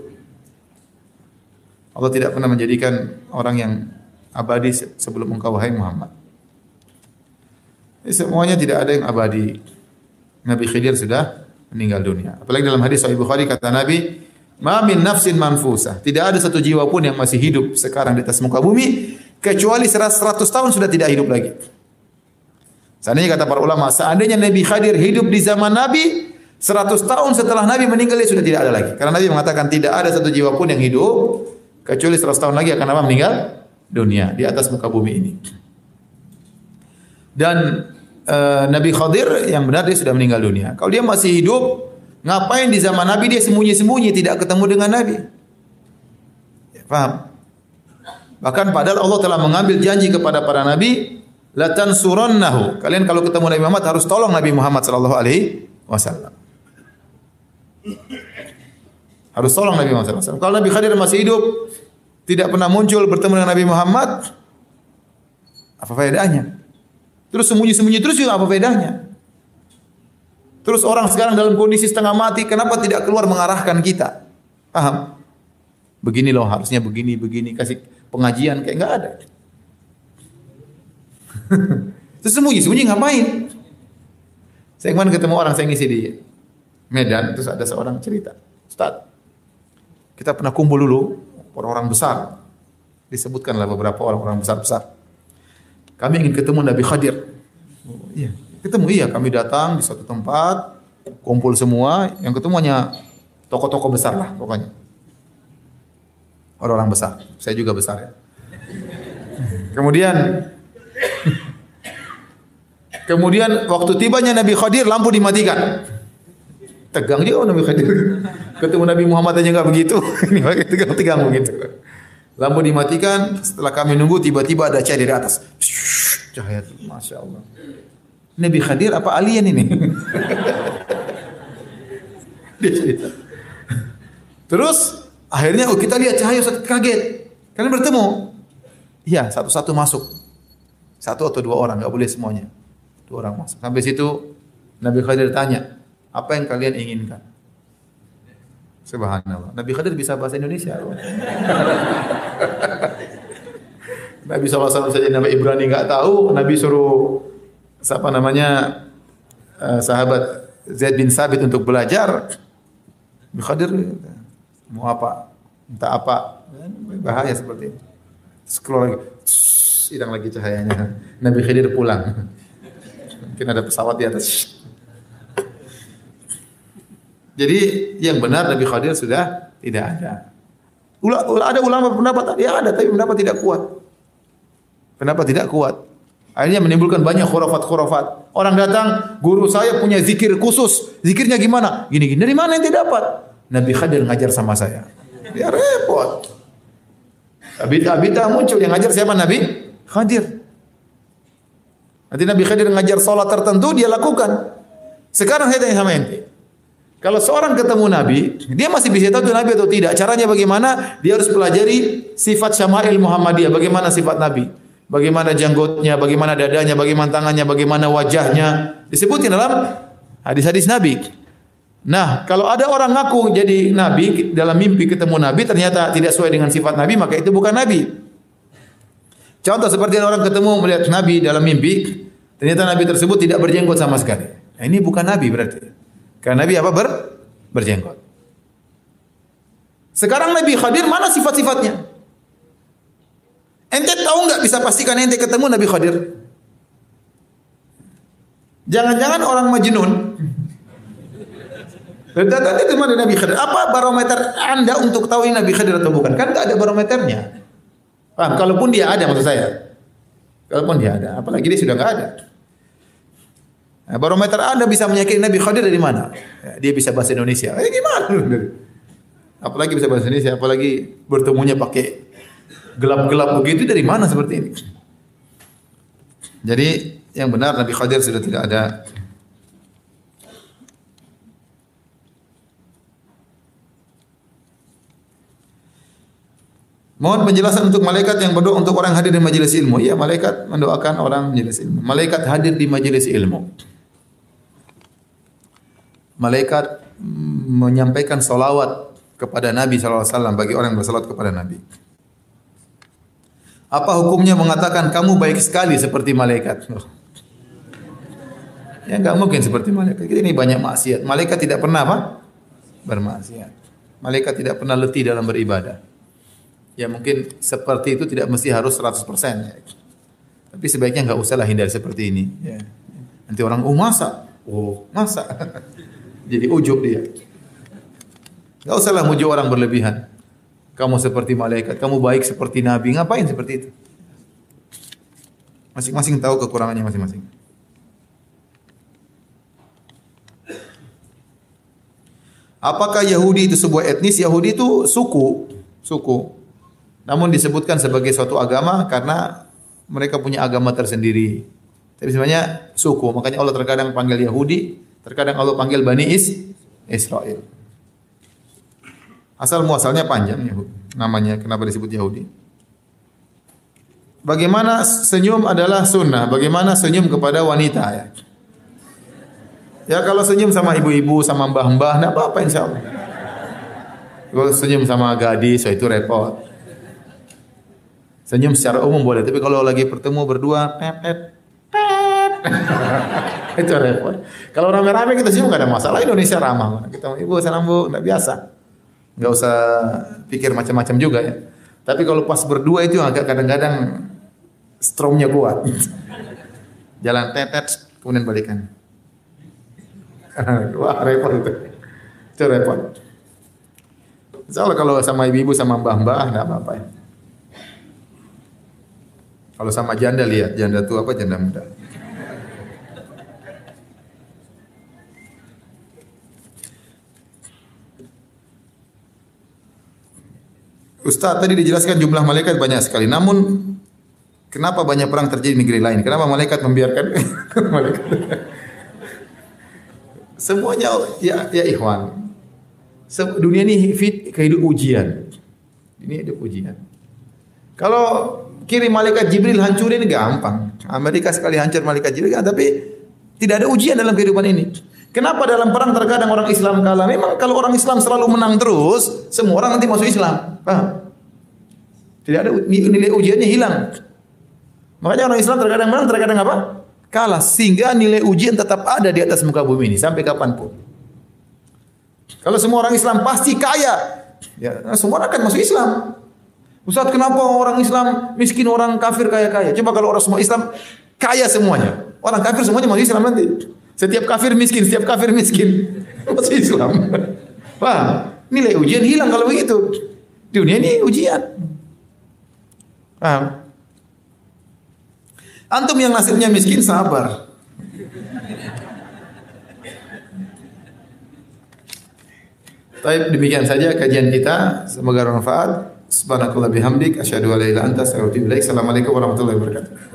Allah tidak pernah menjadikan orang yang abadi sebelum engkau wahai Muhammad. Semuanya tidak ada yang abadi. Nabi Khidir sudah meninggal dunia. Apalagi dalam hadis Sahih Bukhari kata Nabi, "Ma min nafsin manfusah." Tidak ada satu jiwa pun yang masih hidup sekarang di atas muka bumi kecuali 100 tahun sudah tidak hidup lagi. Seandainya kata para ulama, seandainya Nabi Khidir hidup di zaman Nabi, 100 tahun setelah Nabi meninggal dia sudah tidak ada lagi. Karena Nabi mengatakan tidak ada satu jiwa pun yang hidup kecuali 100 tahun lagi akan apa meninggal dunia di atas muka bumi ini. Dan uh, Nabi Khadir yang benar dia sudah meninggal dunia. Kalau dia masih hidup, ngapain di zaman Nabi dia sembunyi-sembunyi tidak ketemu dengan Nabi? Ya, paham? Bahkan padahal Allah telah mengambil janji kepada para nabi, la tansurannahu. Kalian kalau ketemu Nabi Muhammad harus tolong Nabi Muhammad sallallahu alaihi wasallam. Harus tolong Nabi Muhammad SAW. Kalau Nabi Khadir masih hidup, tidak pernah muncul bertemu dengan Nabi Muhammad, apa faedahnya? Terus sembunyi-sembunyi terus juga apa bedanya? Terus orang sekarang dalam kondisi setengah mati, kenapa tidak keluar mengarahkan kita? Paham? Begini loh, harusnya begini, begini, kasih pengajian kayak enggak ada. Terus sembunyi-sembunyi ngapain? Saya kemarin ketemu orang saya ngisi di Medan, terus ada seorang cerita, Ustaz, kita pernah kumpul dulu orang-orang besar, disebutkanlah beberapa orang-orang besar-besar. Kami ingin ketemu Nabi Khadir. Oh, iya, ketemu iya. Kami datang di suatu tempat, kumpul semua. Yang ketemu hanya tokoh-tokoh besar lah pokoknya. Orang-orang besar. Saya juga besar ya. Kemudian Kemudian waktu tibanya Nabi Khadir lampu dimatikan. Tegang juga Nabi Khadir. Ketemu Nabi Muhammad aja nggak begitu. Ini tegang-tegang begitu. Lampu dimatikan, setelah kami nunggu tiba-tiba ada cahaya dari atas. Cahaya itu, Masya Allah. Nabi Khadir apa alien ini? Terus akhirnya oh, kita lihat cahaya satu kaget. Kalian bertemu? Iya, satu-satu masuk. Satu atau dua orang, nggak boleh semuanya. Dua orang masuk. Sampai situ Nabi Khadir tanya, apa yang kalian inginkan? Subhanallah. Nabi Khadir bisa bahasa Indonesia. Nabi SAW saja Nabi Ibrani nggak tahu. Nabi suruh siapa namanya uh, sahabat Zaid bin Sabit untuk belajar. Nabi Khadir mau apa? Minta apa? Bahaya seperti itu. Scroll lagi. Hilang lagi cahayanya. Nabi Khidir pulang. Mungkin ada pesawat di atas. Jadi yang benar Nabi Khadir sudah tidak ada. Ula, ada ulama pendapat, ya ada tapi pendapat tidak kuat. Pendapat tidak kuat. Akhirnya menimbulkan banyak khurafat-khurafat. Orang datang, guru saya punya zikir khusus. Zikirnya gimana? Gini-gini. Dari mana yang tidak dapat? Nabi Khadir ngajar sama saya. Ya repot. Bid'ah muncul yang ngajar siapa Nabi? Khadir. Nanti Nabi Khadir ngajar sholat tertentu dia lakukan. Sekarang saya tanya sama ente. Kalau seorang ketemu Nabi, dia masih bisa tahu itu Nabi atau tidak. Caranya bagaimana? Dia harus pelajari sifat Syama'il Muhammadiyah. Bagaimana sifat Nabi? Bagaimana janggutnya, bagaimana dadanya, bagaimana tangannya, bagaimana wajahnya. Disebutkan dalam hadis-hadis Nabi. Nah, kalau ada orang ngaku jadi Nabi, dalam mimpi ketemu Nabi, ternyata tidak sesuai dengan sifat Nabi, maka itu bukan Nabi. Contoh seperti orang ketemu melihat Nabi dalam mimpi, ternyata Nabi tersebut tidak berjenggot sama sekali. Nah, ini bukan Nabi berarti. Karena Nabi apa? Ber, berjenggot. Sekarang Nabi Khadir mana sifat-sifatnya? Ente tahu nggak bisa pastikan ente ketemu Nabi Khadir? Jangan-jangan orang majnun. Datang itu mana Nabi Khadir? Apa barometer Anda untuk tahu ini Nabi Khadir atau bukan? Kan nggak ada barometernya. Paham? Kalaupun dia ada maksud saya. Kalaupun dia ada, apalagi dia sudah nggak ada. Nah, barometer Anda bisa menyakini Nabi Khadir dari mana? Ya, dia bisa bahasa Indonesia. Eh gimana? Apalagi bisa bahasa Indonesia, apalagi bertemunya pakai gelap-gelap begitu dari mana seperti ini? Jadi yang benar Nabi Khadir sudah tidak ada. Mohon penjelasan untuk malaikat yang berdoa untuk orang hadir di majelis ilmu. Ya, malaikat mendoakan orang majelis ilmu. Malaikat hadir di majelis ilmu. Malaikat menyampaikan salawat kepada Nabi SAW bagi orang yang bersalat kepada Nabi. Apa hukumnya mengatakan kamu baik sekali seperti malaikat? Ya enggak mungkin seperti malaikat. Ini banyak maksiat. Malaikat tidak pernah apa? Bermaksiat. Malaikat tidak pernah letih dalam beribadah. Ya mungkin seperti itu tidak mesti harus 100%. Ya. Tapi sebaiknya enggak usahlah hindari seperti ini. Ya. Nanti orang, oh masa? Oh masa? Jadi ujub dia. Enggak usahlah muji orang berlebihan. Kamu seperti malaikat, kamu baik seperti nabi. Ngapain seperti itu? Masing-masing tahu kekurangannya masing-masing. Apakah Yahudi itu sebuah etnis? Yahudi itu suku, suku. Namun disebutkan sebagai suatu agama karena mereka punya agama tersendiri. Tapi sebenarnya suku. Makanya Allah terkadang panggil Yahudi, terkadang Allah panggil Bani Is Israel. Asal muasalnya panjang Yahudi. Namanya kenapa disebut Yahudi? Bagaimana senyum adalah sunnah? Bagaimana senyum kepada wanita ya? Ya kalau senyum sama ibu-ibu, sama mbah-mbah, enggak apa-apa insya Allah. Kalau senyum sama gadis, itu repot. Senyum secara umum boleh, tapi kalau lagi bertemu berdua, pepet, pet, itu repot. Kalau rame-rame kita senyum nggak ada masalah. Indonesia ramah. Kita ibu salam bu, nggak biasa. Nggak usah pikir macam-macam juga ya. Tapi kalau pas berdua itu agak kadang-kadang strongnya kuat. Jalan tetet, kemudian balikan. Wah repot itu. Itu repot. Insya Allah kalau sama ibu-ibu sama mbah-mbah nggak apa-apa ya. Kalau sama janda lihat, janda tua apa janda muda. Ustaz tadi dijelaskan jumlah malaikat banyak sekali. Namun kenapa banyak perang terjadi di negeri lain? Kenapa malaikat membiarkan malaikat? Semuanya ya ya ikhwan. Dunia ini fit kehidupan ujian. Ini hidup ujian. Kalau kirim malaikat Jibril hancurin gampang. Amerika sekali hancur malaikat Jibril, kan? tapi tidak ada ujian dalam kehidupan ini. Kenapa dalam perang terkadang orang Islam kalah? Memang kalau orang Islam selalu menang terus, semua orang nanti masuk Islam. Paham? Tidak ada nilai ujiannya hilang. Makanya orang Islam terkadang menang, terkadang apa? Kalah. Sehingga nilai ujian tetap ada di atas muka bumi ini sampai kapan pun. Kalau semua orang Islam pasti kaya, ya semua orang akan masuk Islam. Ustaz kenapa orang Islam miskin, orang kafir kaya-kaya? Coba kalau orang semua Islam kaya semuanya. Orang kafir semuanya masuk Islam nanti. Setiap kafir miskin, setiap kafir miskin. Masuk Islam. Wah, nilai ujian hilang kalau begitu. Dunia ini ujian. Paham? Antum yang nasibnya miskin sabar. Baik, demikian saja kajian kita. Semoga bermanfaat. Subhanakallah bihamdik asyhadu an la ilaha illa. Assalamualaikum warahmatullahi wabarakatuh.